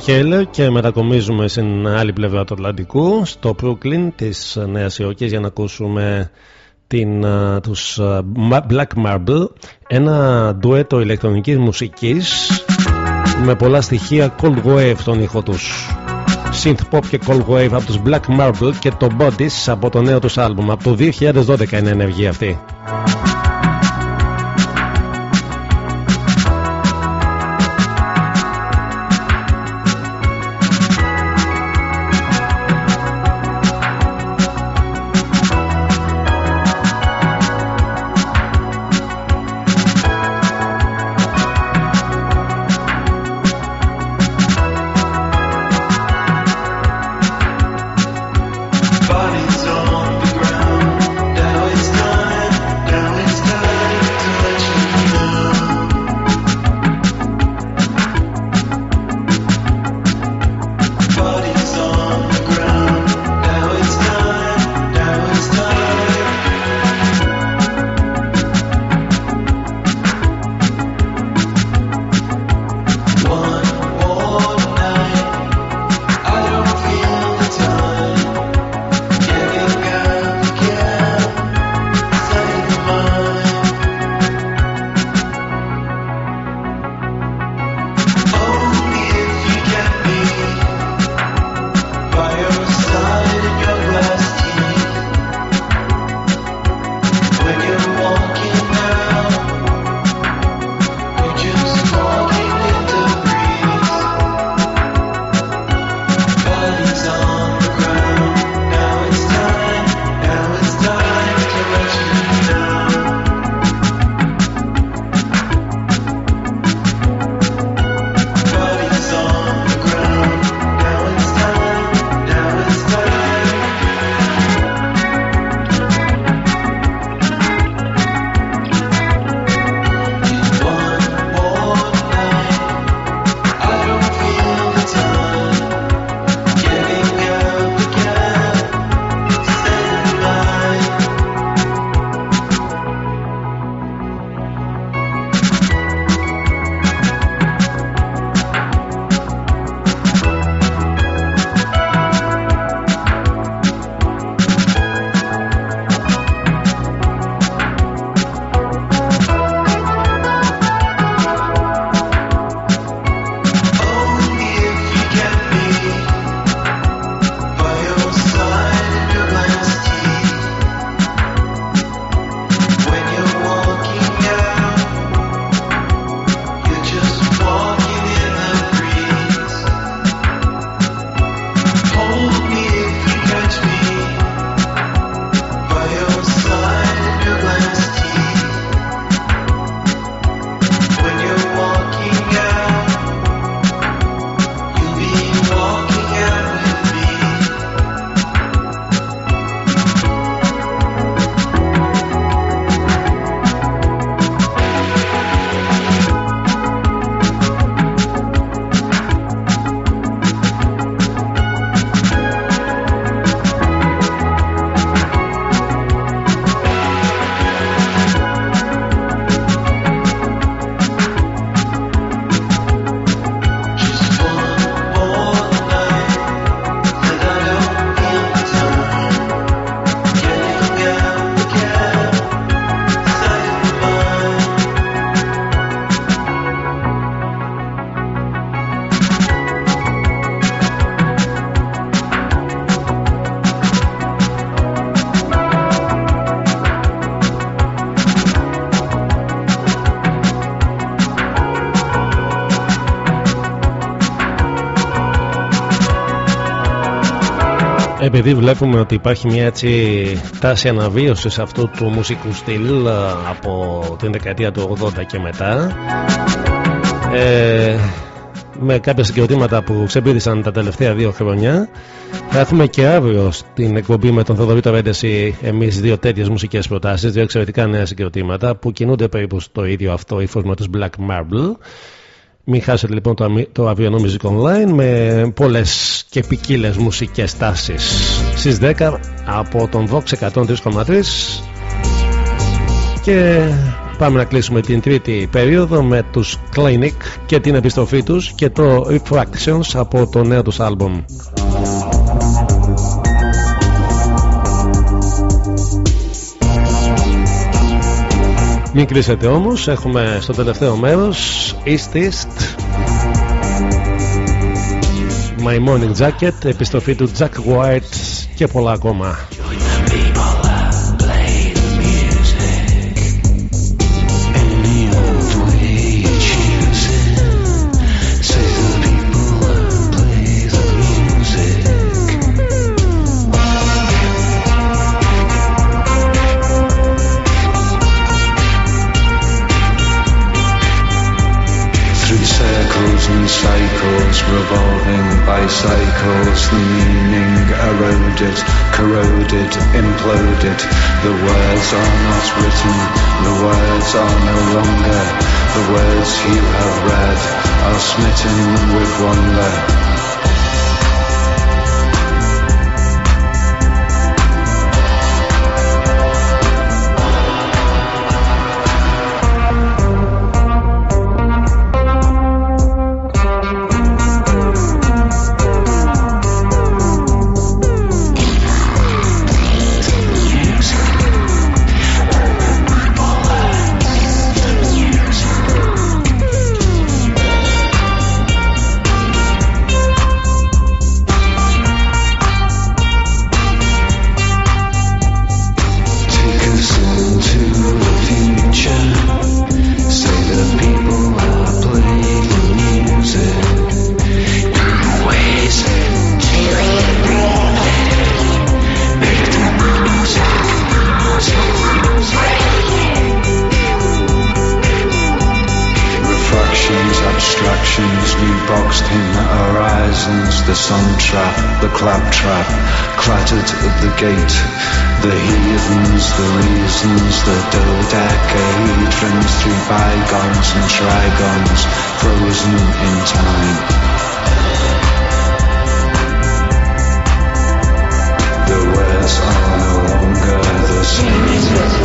Inhaler και μετακομίζουμε στην άλλη πλευρά του Ατλαντικού στο Brooklyn της Νέας Υόρκης για να ακούσουμε την, α, τους α, Ma- Black Marble ένα ντουέτο ηλεκτρονικής μουσικής με πολλά στοιχεία cold wave στον ήχο τους. Synth pop και cold wave από τους Black Marble και το Bodies από το νέο τους άλμπουμ από το 2012 είναι ενεργή αυτή Επειδή βλέπουμε ότι υπάρχει μια έτσι τάση αναβίωσης αυτού του μουσικού στυλ α, από την δεκαετία του 80 και μετά ε, με κάποια συγκροτήματα που ξεπίδησαν τα τελευταία δύο χρόνια θα έχουμε και αύριο στην εκπομπή με τον Θοδωρή Τωρέντεση εμείς δύο τέτοιες μουσικές προτάσεις δύο εξαιρετικά νέα συγκροτήματα που κινούνται περίπου στο ίδιο αυτό ύφος με τους Black Marble. Μην χάσετε λοιπόν το, αμι- το αυριανό Music Online με πολλές και ποικίλες μουσικές τάσεις στις 10 από τον Vox 103,3 και Πάμε να κλείσουμε την τρίτη περίοδο με τους Clinic και την επιστροφή τους και το Refractions από το νέο τους άλμπομ. Μην κλείσετε όμως, έχουμε στο τελευταίο μέρος East East My Morning Jacket, επιστροφή του Jack White και πολλά ακόμα. Through circles and cycles, revolving the meaning eroded, corroded, imploded. The words are not written, the words are no longer. The words you have read are smitten with wonder. Clattered at the gate, the heathens, the reasons, the dodecade runs through bygones and trigons, frozen in time. The words are no longer the same.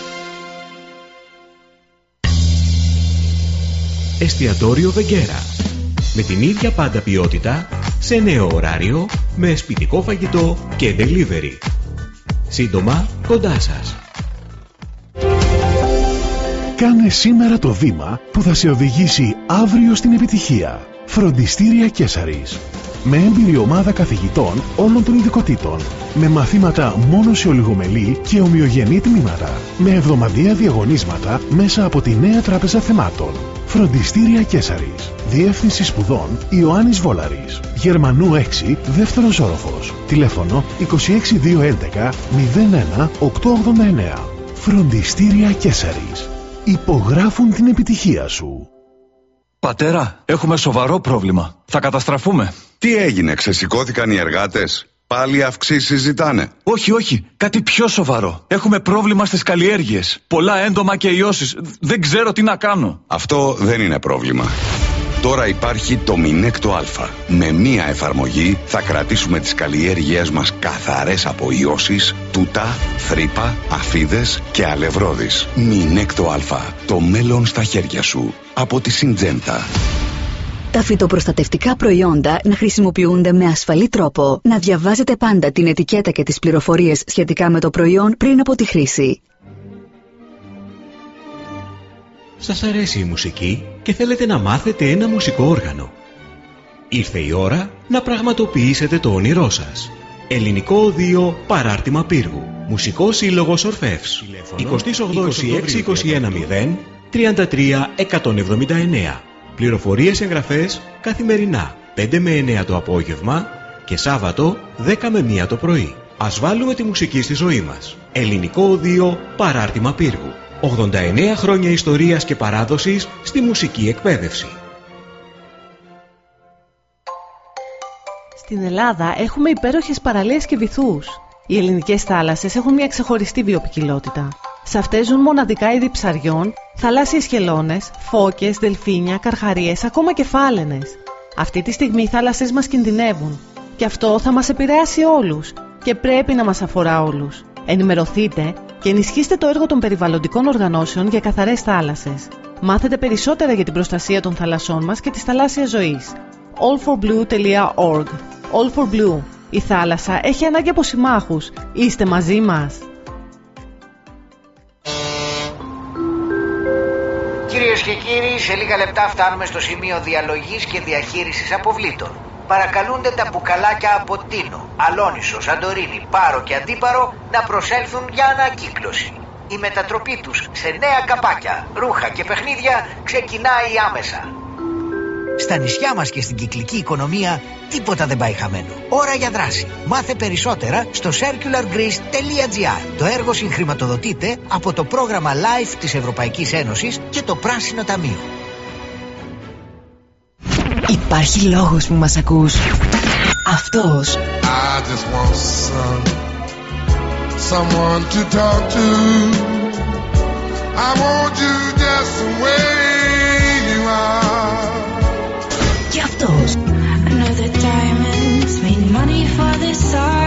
Εστιατόριο Βεγγέρα. Με την ίδια πάντα ποιότητα, σε νέο ωράριο, με σπιτικό φαγητό και delivery. Σύντομα κοντά σας. Κάνε σήμερα το βήμα που θα σε οδηγήσει αύριο στην επιτυχία. Φροντιστήρια Κέσαρης. Με έμπειρη ομάδα καθηγητών όλων των ειδικοτήτων. Με μαθήματα μόνο σε ολιγομελή και ομοιογενή τμήματα. Με εβδομαδιαία διαγωνίσματα μέσα από τη νέα τράπεζα θεμάτων. Φροντιστήρια Κέσαρης. Διεύθυνση σπουδών Ιωάννης Βόλαρης. Γερμανού 6, δεύτερος όροφος. Τηλέφωνο 26211 01 889. Φροντιστήρια Κέσαρης. Υπογράφουν την επιτυχία σου. Πατέρα, έχουμε σοβαρό πρόβλημα. Θα καταστραφούμε. Τι έγινε, ξεσηκώθηκαν οι εργάτες; Πάλι αυξήσεις ζητάνε. Όχι, όχι. Κάτι πιο σοβαρό. Έχουμε πρόβλημα στις καλλιέργειες. Πολλά έντομα και ιώσεις. Δεν ξέρω τι να κάνω. Αυτό δεν είναι πρόβλημα. Τώρα υπάρχει το Μινέκτο Α. Με μία εφαρμογή θα κρατήσουμε τις καλλιέργειές μας καθαρές από ιώσεις, τούτα, θρύπα, αφίδες και αλευρόδεις. Μινέκτο Α. Το μέλλον στα χέρια σου. Από τη Συντζέντα. Τα φυτοπροστατευτικά προϊόντα να χρησιμοποιούνται με ασφαλή τρόπο. Να διαβάζετε πάντα την ετικέτα και τις πληροφορίες σχετικά με το προϊόν πριν από τη χρήση. Σας αρέσει η μουσική και θέλετε να μάθετε ένα μουσικό όργανο; Ήρθε η ώρα να πραγματοποιήσετε το όνειρό σας. Ελληνικό Οδείο Παράρτημα Πύργου. Μουσικό Σύλλογος Ορφεύς. 28-26-21-0 33 179. Πληροφορίες εγγραφές καθημερινά 5 με 9 το απόγευμα και Σάββατο 10 με 1 το πρωί. Ας βάλουμε τη μουσική στη ζωή μας. Ελληνικό Οδείο Παράρτημα Πύργου. 89 χρόνια ιστορίας και παράδοσης στη μουσική εκπαίδευση. Στην Ελλάδα έχουμε υπέροχες παραλίες και βυθούς. Οι ελληνικές θάλασσες έχουν μια ξεχωριστή βιοπικιλότητα. Σε αυτές ζουν μοναδικά είδη ψαριών, θαλάσσιες χελώνες, φώκες, δελφίνια, καρχαρίες, ακόμα και φάλαινες. Αυτή τη στιγμή οι θάλασσες μας κινδυνεύουν. Και αυτό θα μας επηρεάσει όλους. Και πρέπει να μας αφορά όλους. Ενημερωθείτε και ενισχύστε το έργο των περιβαλλοντικών οργανώσεων για καθαρές θάλασσες. Μάθετε περισσότερα για την προστασία των θαλασσών μας και της θαλάσσιας ζωής. allforblue.org All for Blue. Η θάλασσα έχει ανάγκη από συμμάχους. Είστε μαζί μας. Και κύριοι, σε λίγα λεπτά φτάνουμε στο σημείο διαλογής και διαχείρισης αποβλήτων. Παρακαλούνται τα μπουκαλάκια από Τίνο, Αλόνισο, Σαντορίνη, Πάρο και Αντίπαρο να προσέλθουν για ανακύκλωση. Η μετατροπή τους σε νέα καπάκια, ρούχα και παιχνίδια ξεκινάει άμεσα. Στα νησιά μας και στην κυκλική οικονομία τίποτα δεν πάει χαμένο. Ώρα για δράση. Μάθε περισσότερα στο circulargreece.gr. Το έργο συγχρηματοδοτείται από το πρόγραμμα LIFE της Ευρωπαϊκής Ένωσης και το Πράσινο Ταμείο. Υπάρχει λόγος που μας ακούς. Αυτός. I just want some, someone to talk to. I want you just the way Αντρέατε τα ίμου φίξα.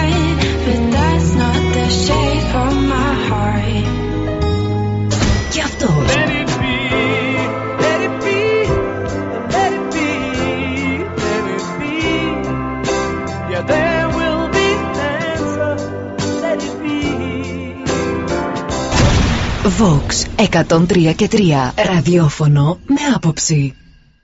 Και αυτός. Βοξ εκατόντρια και τρία. Ραδιόφωνο με άποψη.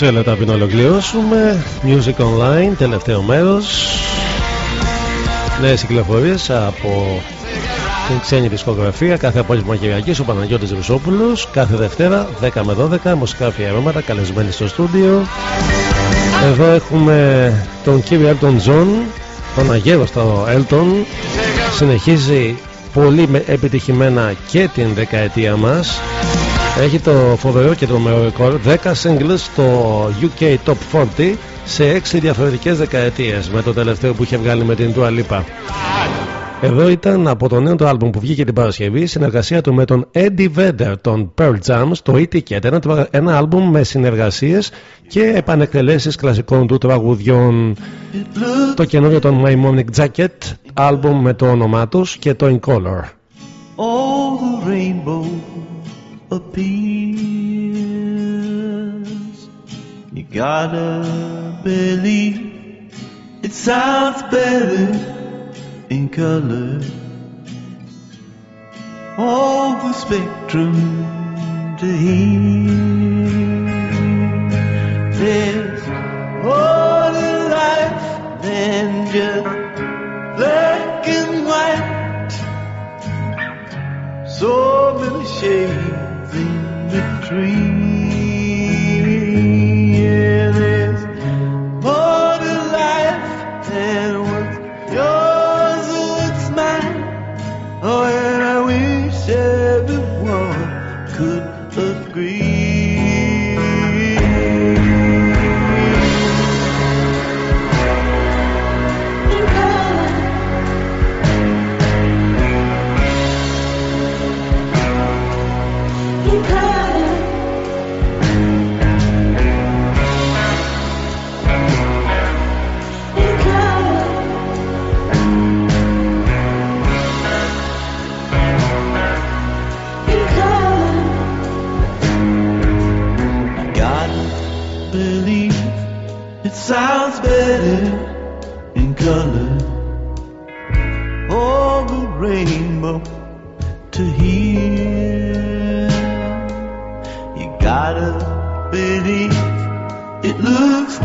23 λεπτά πριν ολοκληρώσουμε. Music Online, τελευταίο μέρος. Νέες κυκλοφορίες από την ξένη δισκογραφία. Κάθε απόγευμα Κυριακής ο Παναγιώτης Ρουσόπουλος. Κάθε Δευτέρα 10 με 12 μουσικά αφιερώματα καλεσμένοι στο στούντιο. Εδώ έχουμε τον κύριο Elton John τον αγέραστο Elton. Συνεχίζει πολύ με- επιτυχημένα και την δεκαετία μας έχει το φοβερό και τρομερό ρεκόρ 10 singles στο UK Top 40 σε 6 διαφορετικές δεκαετίες με το τελευταίο που είχε βγάλει με την Dua Lipa. Εδώ ήταν από το νέο του άλμπουμ που βγήκε την Παρασκευή η συνεργασία του με τον Eddie Vedder των Pearl Jam στο Etiquette ένα, τρα- ένα άλμπουμ με συνεργασίες και επανεκτελέσεις κλασικών του τραγουδιών. Το καινούριο των My Monic Jacket άλμπουμ με το όνομά τους και το In Color. All the rainbow appears. You gotta believe it sounds better in color. All the spectrum to hear. There's more to life than just black and white. So many shades in between. Yeah, there's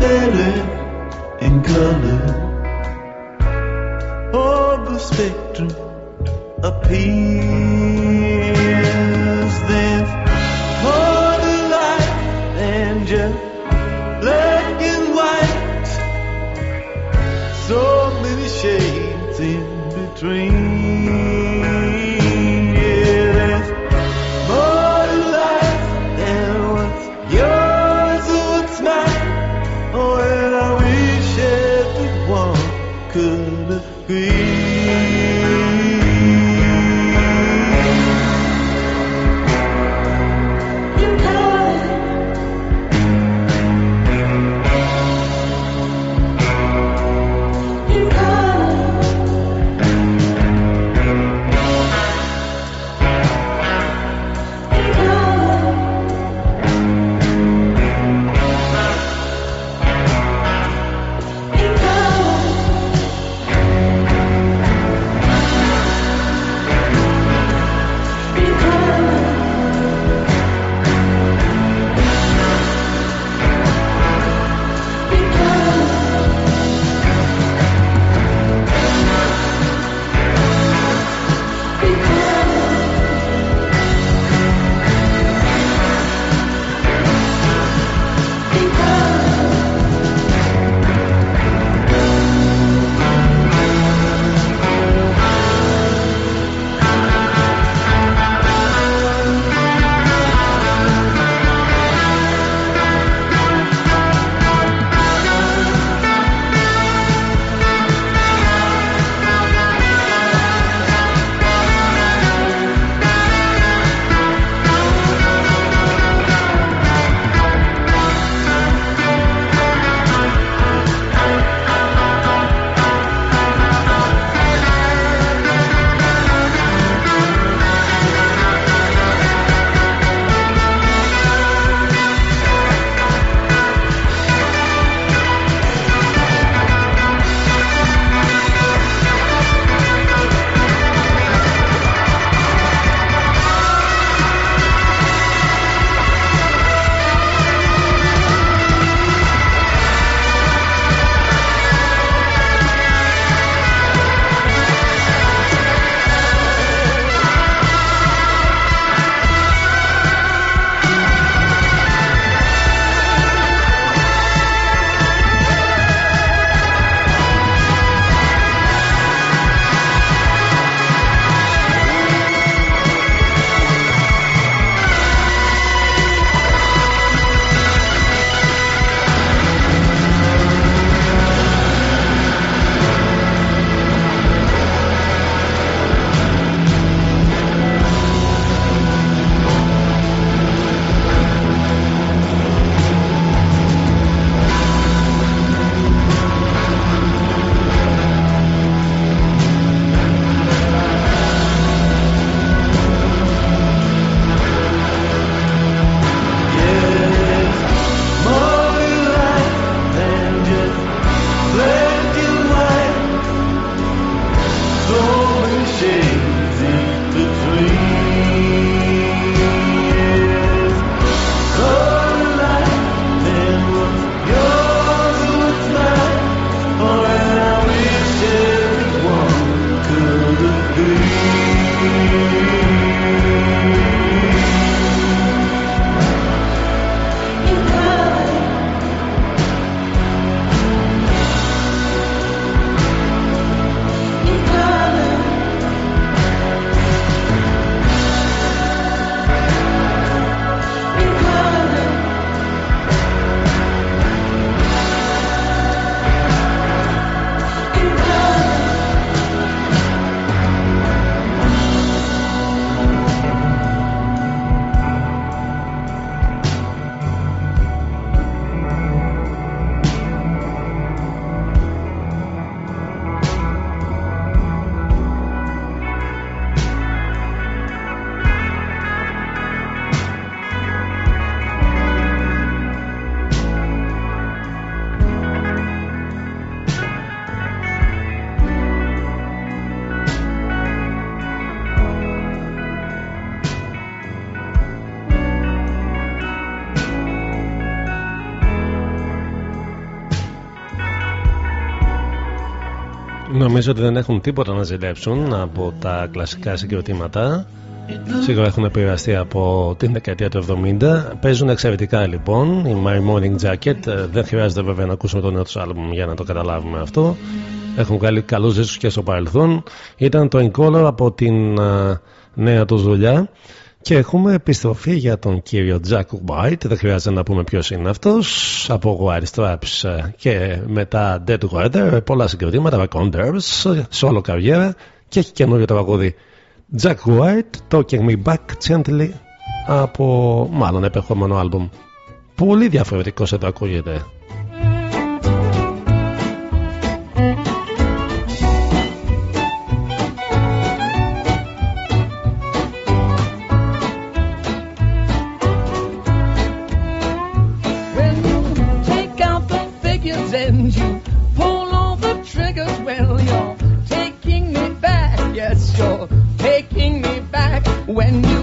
better in color. All the spectrum appears. Νομίζω ότι δεν έχουν τίποτα να ζηλέψουν από τα κλασικά συγκροτήματα. Σίγουρα έχουν επηρεαστεί από την δεκαετία του 70. Παίζουν εξαιρετικά λοιπόν. Η My Morning Jacket. ε, Δεν χρειάζεται βέβαια να ακούσουμε το νέο τους άλμπουμ για να το καταλάβουμε αυτό. Έχουν βγάλει καλούς δίσκους και στο παρελθόν. Ήταν το Incolor από την α, νέα τους δουλειά. Και έχουμε επιστροφή για τον κύριο Jack White. Δεν χρειάζεται να πούμε ποιος είναι αυτός. Από Wire Straps ε, και μετά Dead Weather. Πολλά συγκροτήματα, Conderves, σε όλο καριέρα. Και έχει καινούριο τραγούδι. Jack White, Talking Me Back Gently από μάλλον επερχόμενο άλμπουμ. Πολύ διαφορετικός εδώ ακούγεται. When you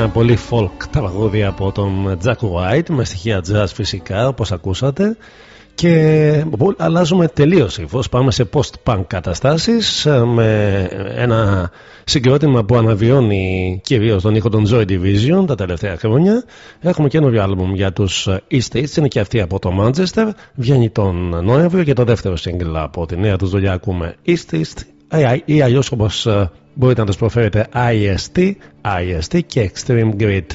ένα πολύ folk τραγούδι από τον Jack White με στοιχεία jazz φυσικά όπως ακούσατε. Και αλλάζουμε τελείως ύφος. Πάμε σε post-punk καταστάσεις ε, με ένα συγκρότημα που αναβιώνει κυρίως τον ήχο των Joy Division τα τελευταία χρόνια. Έχουμε και ένα άλμπουμ για τους East States είναι και αυτή από το Manchester. Βγαίνει τον Νοέμβριο και το δεύτερο single από τη νέα τους δουλειά ακούμε East East ή αλλιώς όπως ε, μπορείτε να τους προφέρετε IST, IST και Extreme Grid.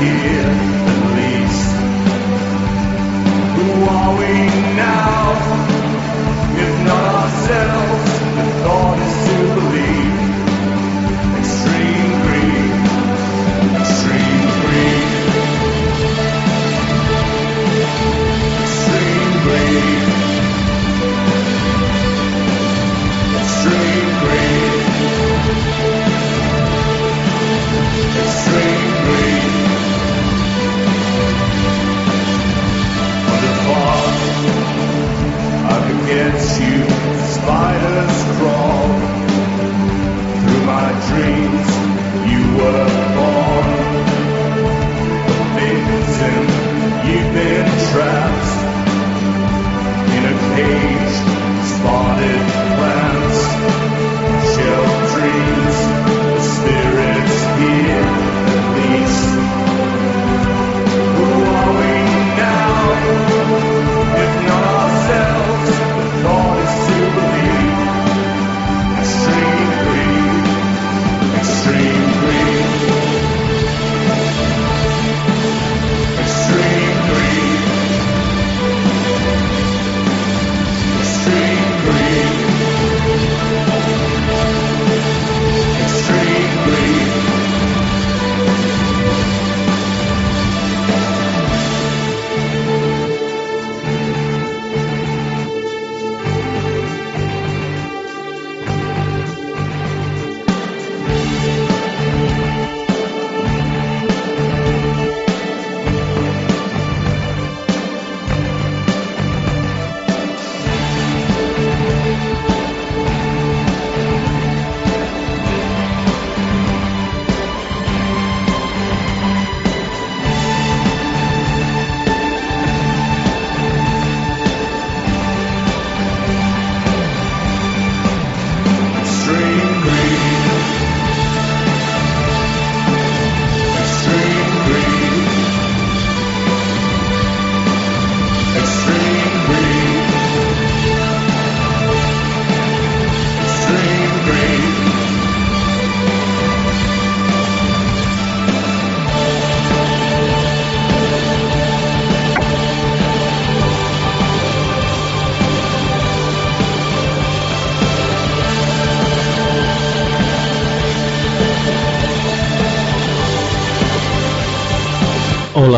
Here at least. Who are we now? it when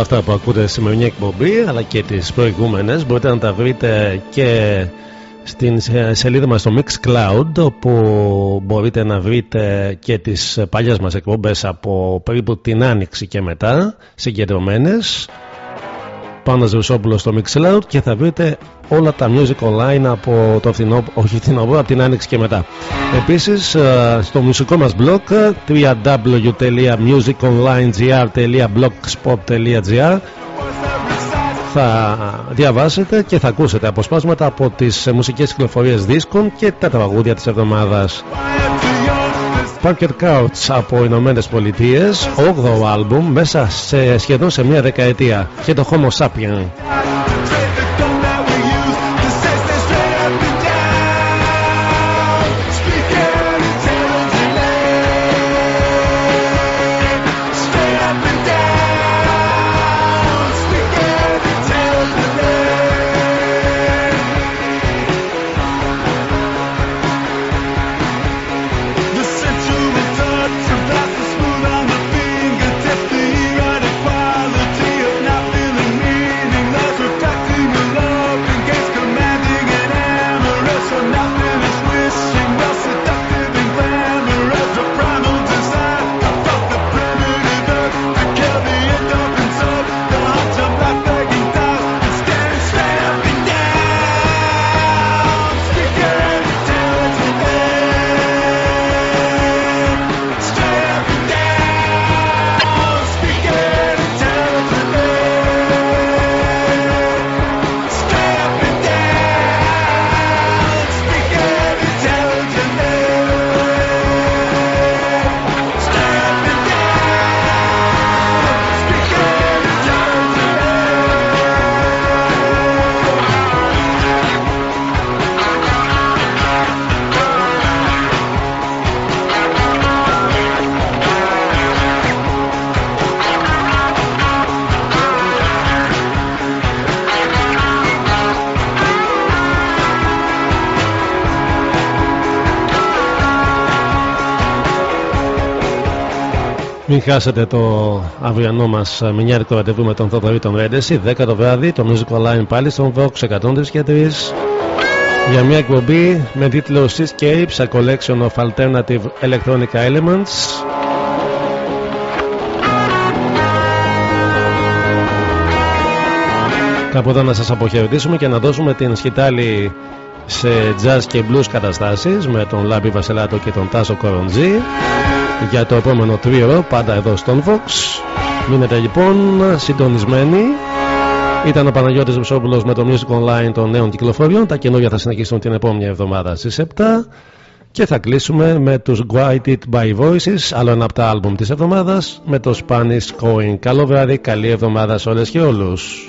αυτά που ακούτε στη σημερινή εκπομπή αλλά και τις προηγούμενες μπορείτε να τα βρείτε και στην σε- σελίδα μας στο Mixcloud όπου μπορείτε να βρείτε και τις παλιές μας εκπομπές από περίπου την Άνοιξη και μετά συγκεντρωμένες πάνω Ζευσόπουλο στο Mixcloud και θα βρείτε όλα τα music online από το φθινόπωρο, όχι φθινόπωρο, από την Άνοιξη και μετά. Επίσης ε, στο μουσικό μας blog www.musiconlinegr.blogspot.gr θα διαβάσετε και θα ακούσετε αποσπάσματα από τις ε, μουσικές κυκλοφορίες δίσκων και τα τραγούδια της εβδομάδας. Parker Couch από Ηνωμένες Πολιτείες, 8ο άλμπουμ μέσα σε σχεδόν σε μια δεκαετία και το Homo Sapien. Μην χάσετε το αυριανό μας μηνιάρικο ραντεβού με τον Θοδωρή τον Ρέντεση 10 το βράδυ το Music Online πάλι στον Vox 103 και 3 για μια εκπομπή με τίτλο Seascapes A Collection of Alternative Electronic Elements. Κάπου εδώ να σας αποχαιρετήσουμε και να δώσουμε την σκητάλη σε jazz και blues καταστάσεις με τον Λάμπη Βασελάτο και τον Τάσο Κοροντζή για το επόμενο τρίωρο πάντα εδώ στον Vox. Μείνετε λοιπόν συντονισμένοι. Ήταν ο Παναγιώτης Βουσόπουλος με το Music Online των νέων κυκλοφοριών. Τα καινούργια θα συνεχίσουν την επόμενη εβδομάδα στις 7 και θα κλείσουμε με τους Guided by Voices άλλο ένα από τα άλμπουμ της εβδομάδας με το Spanish Coin. Καλό βράδυ, καλή εβδομάδα σε όλες και όλους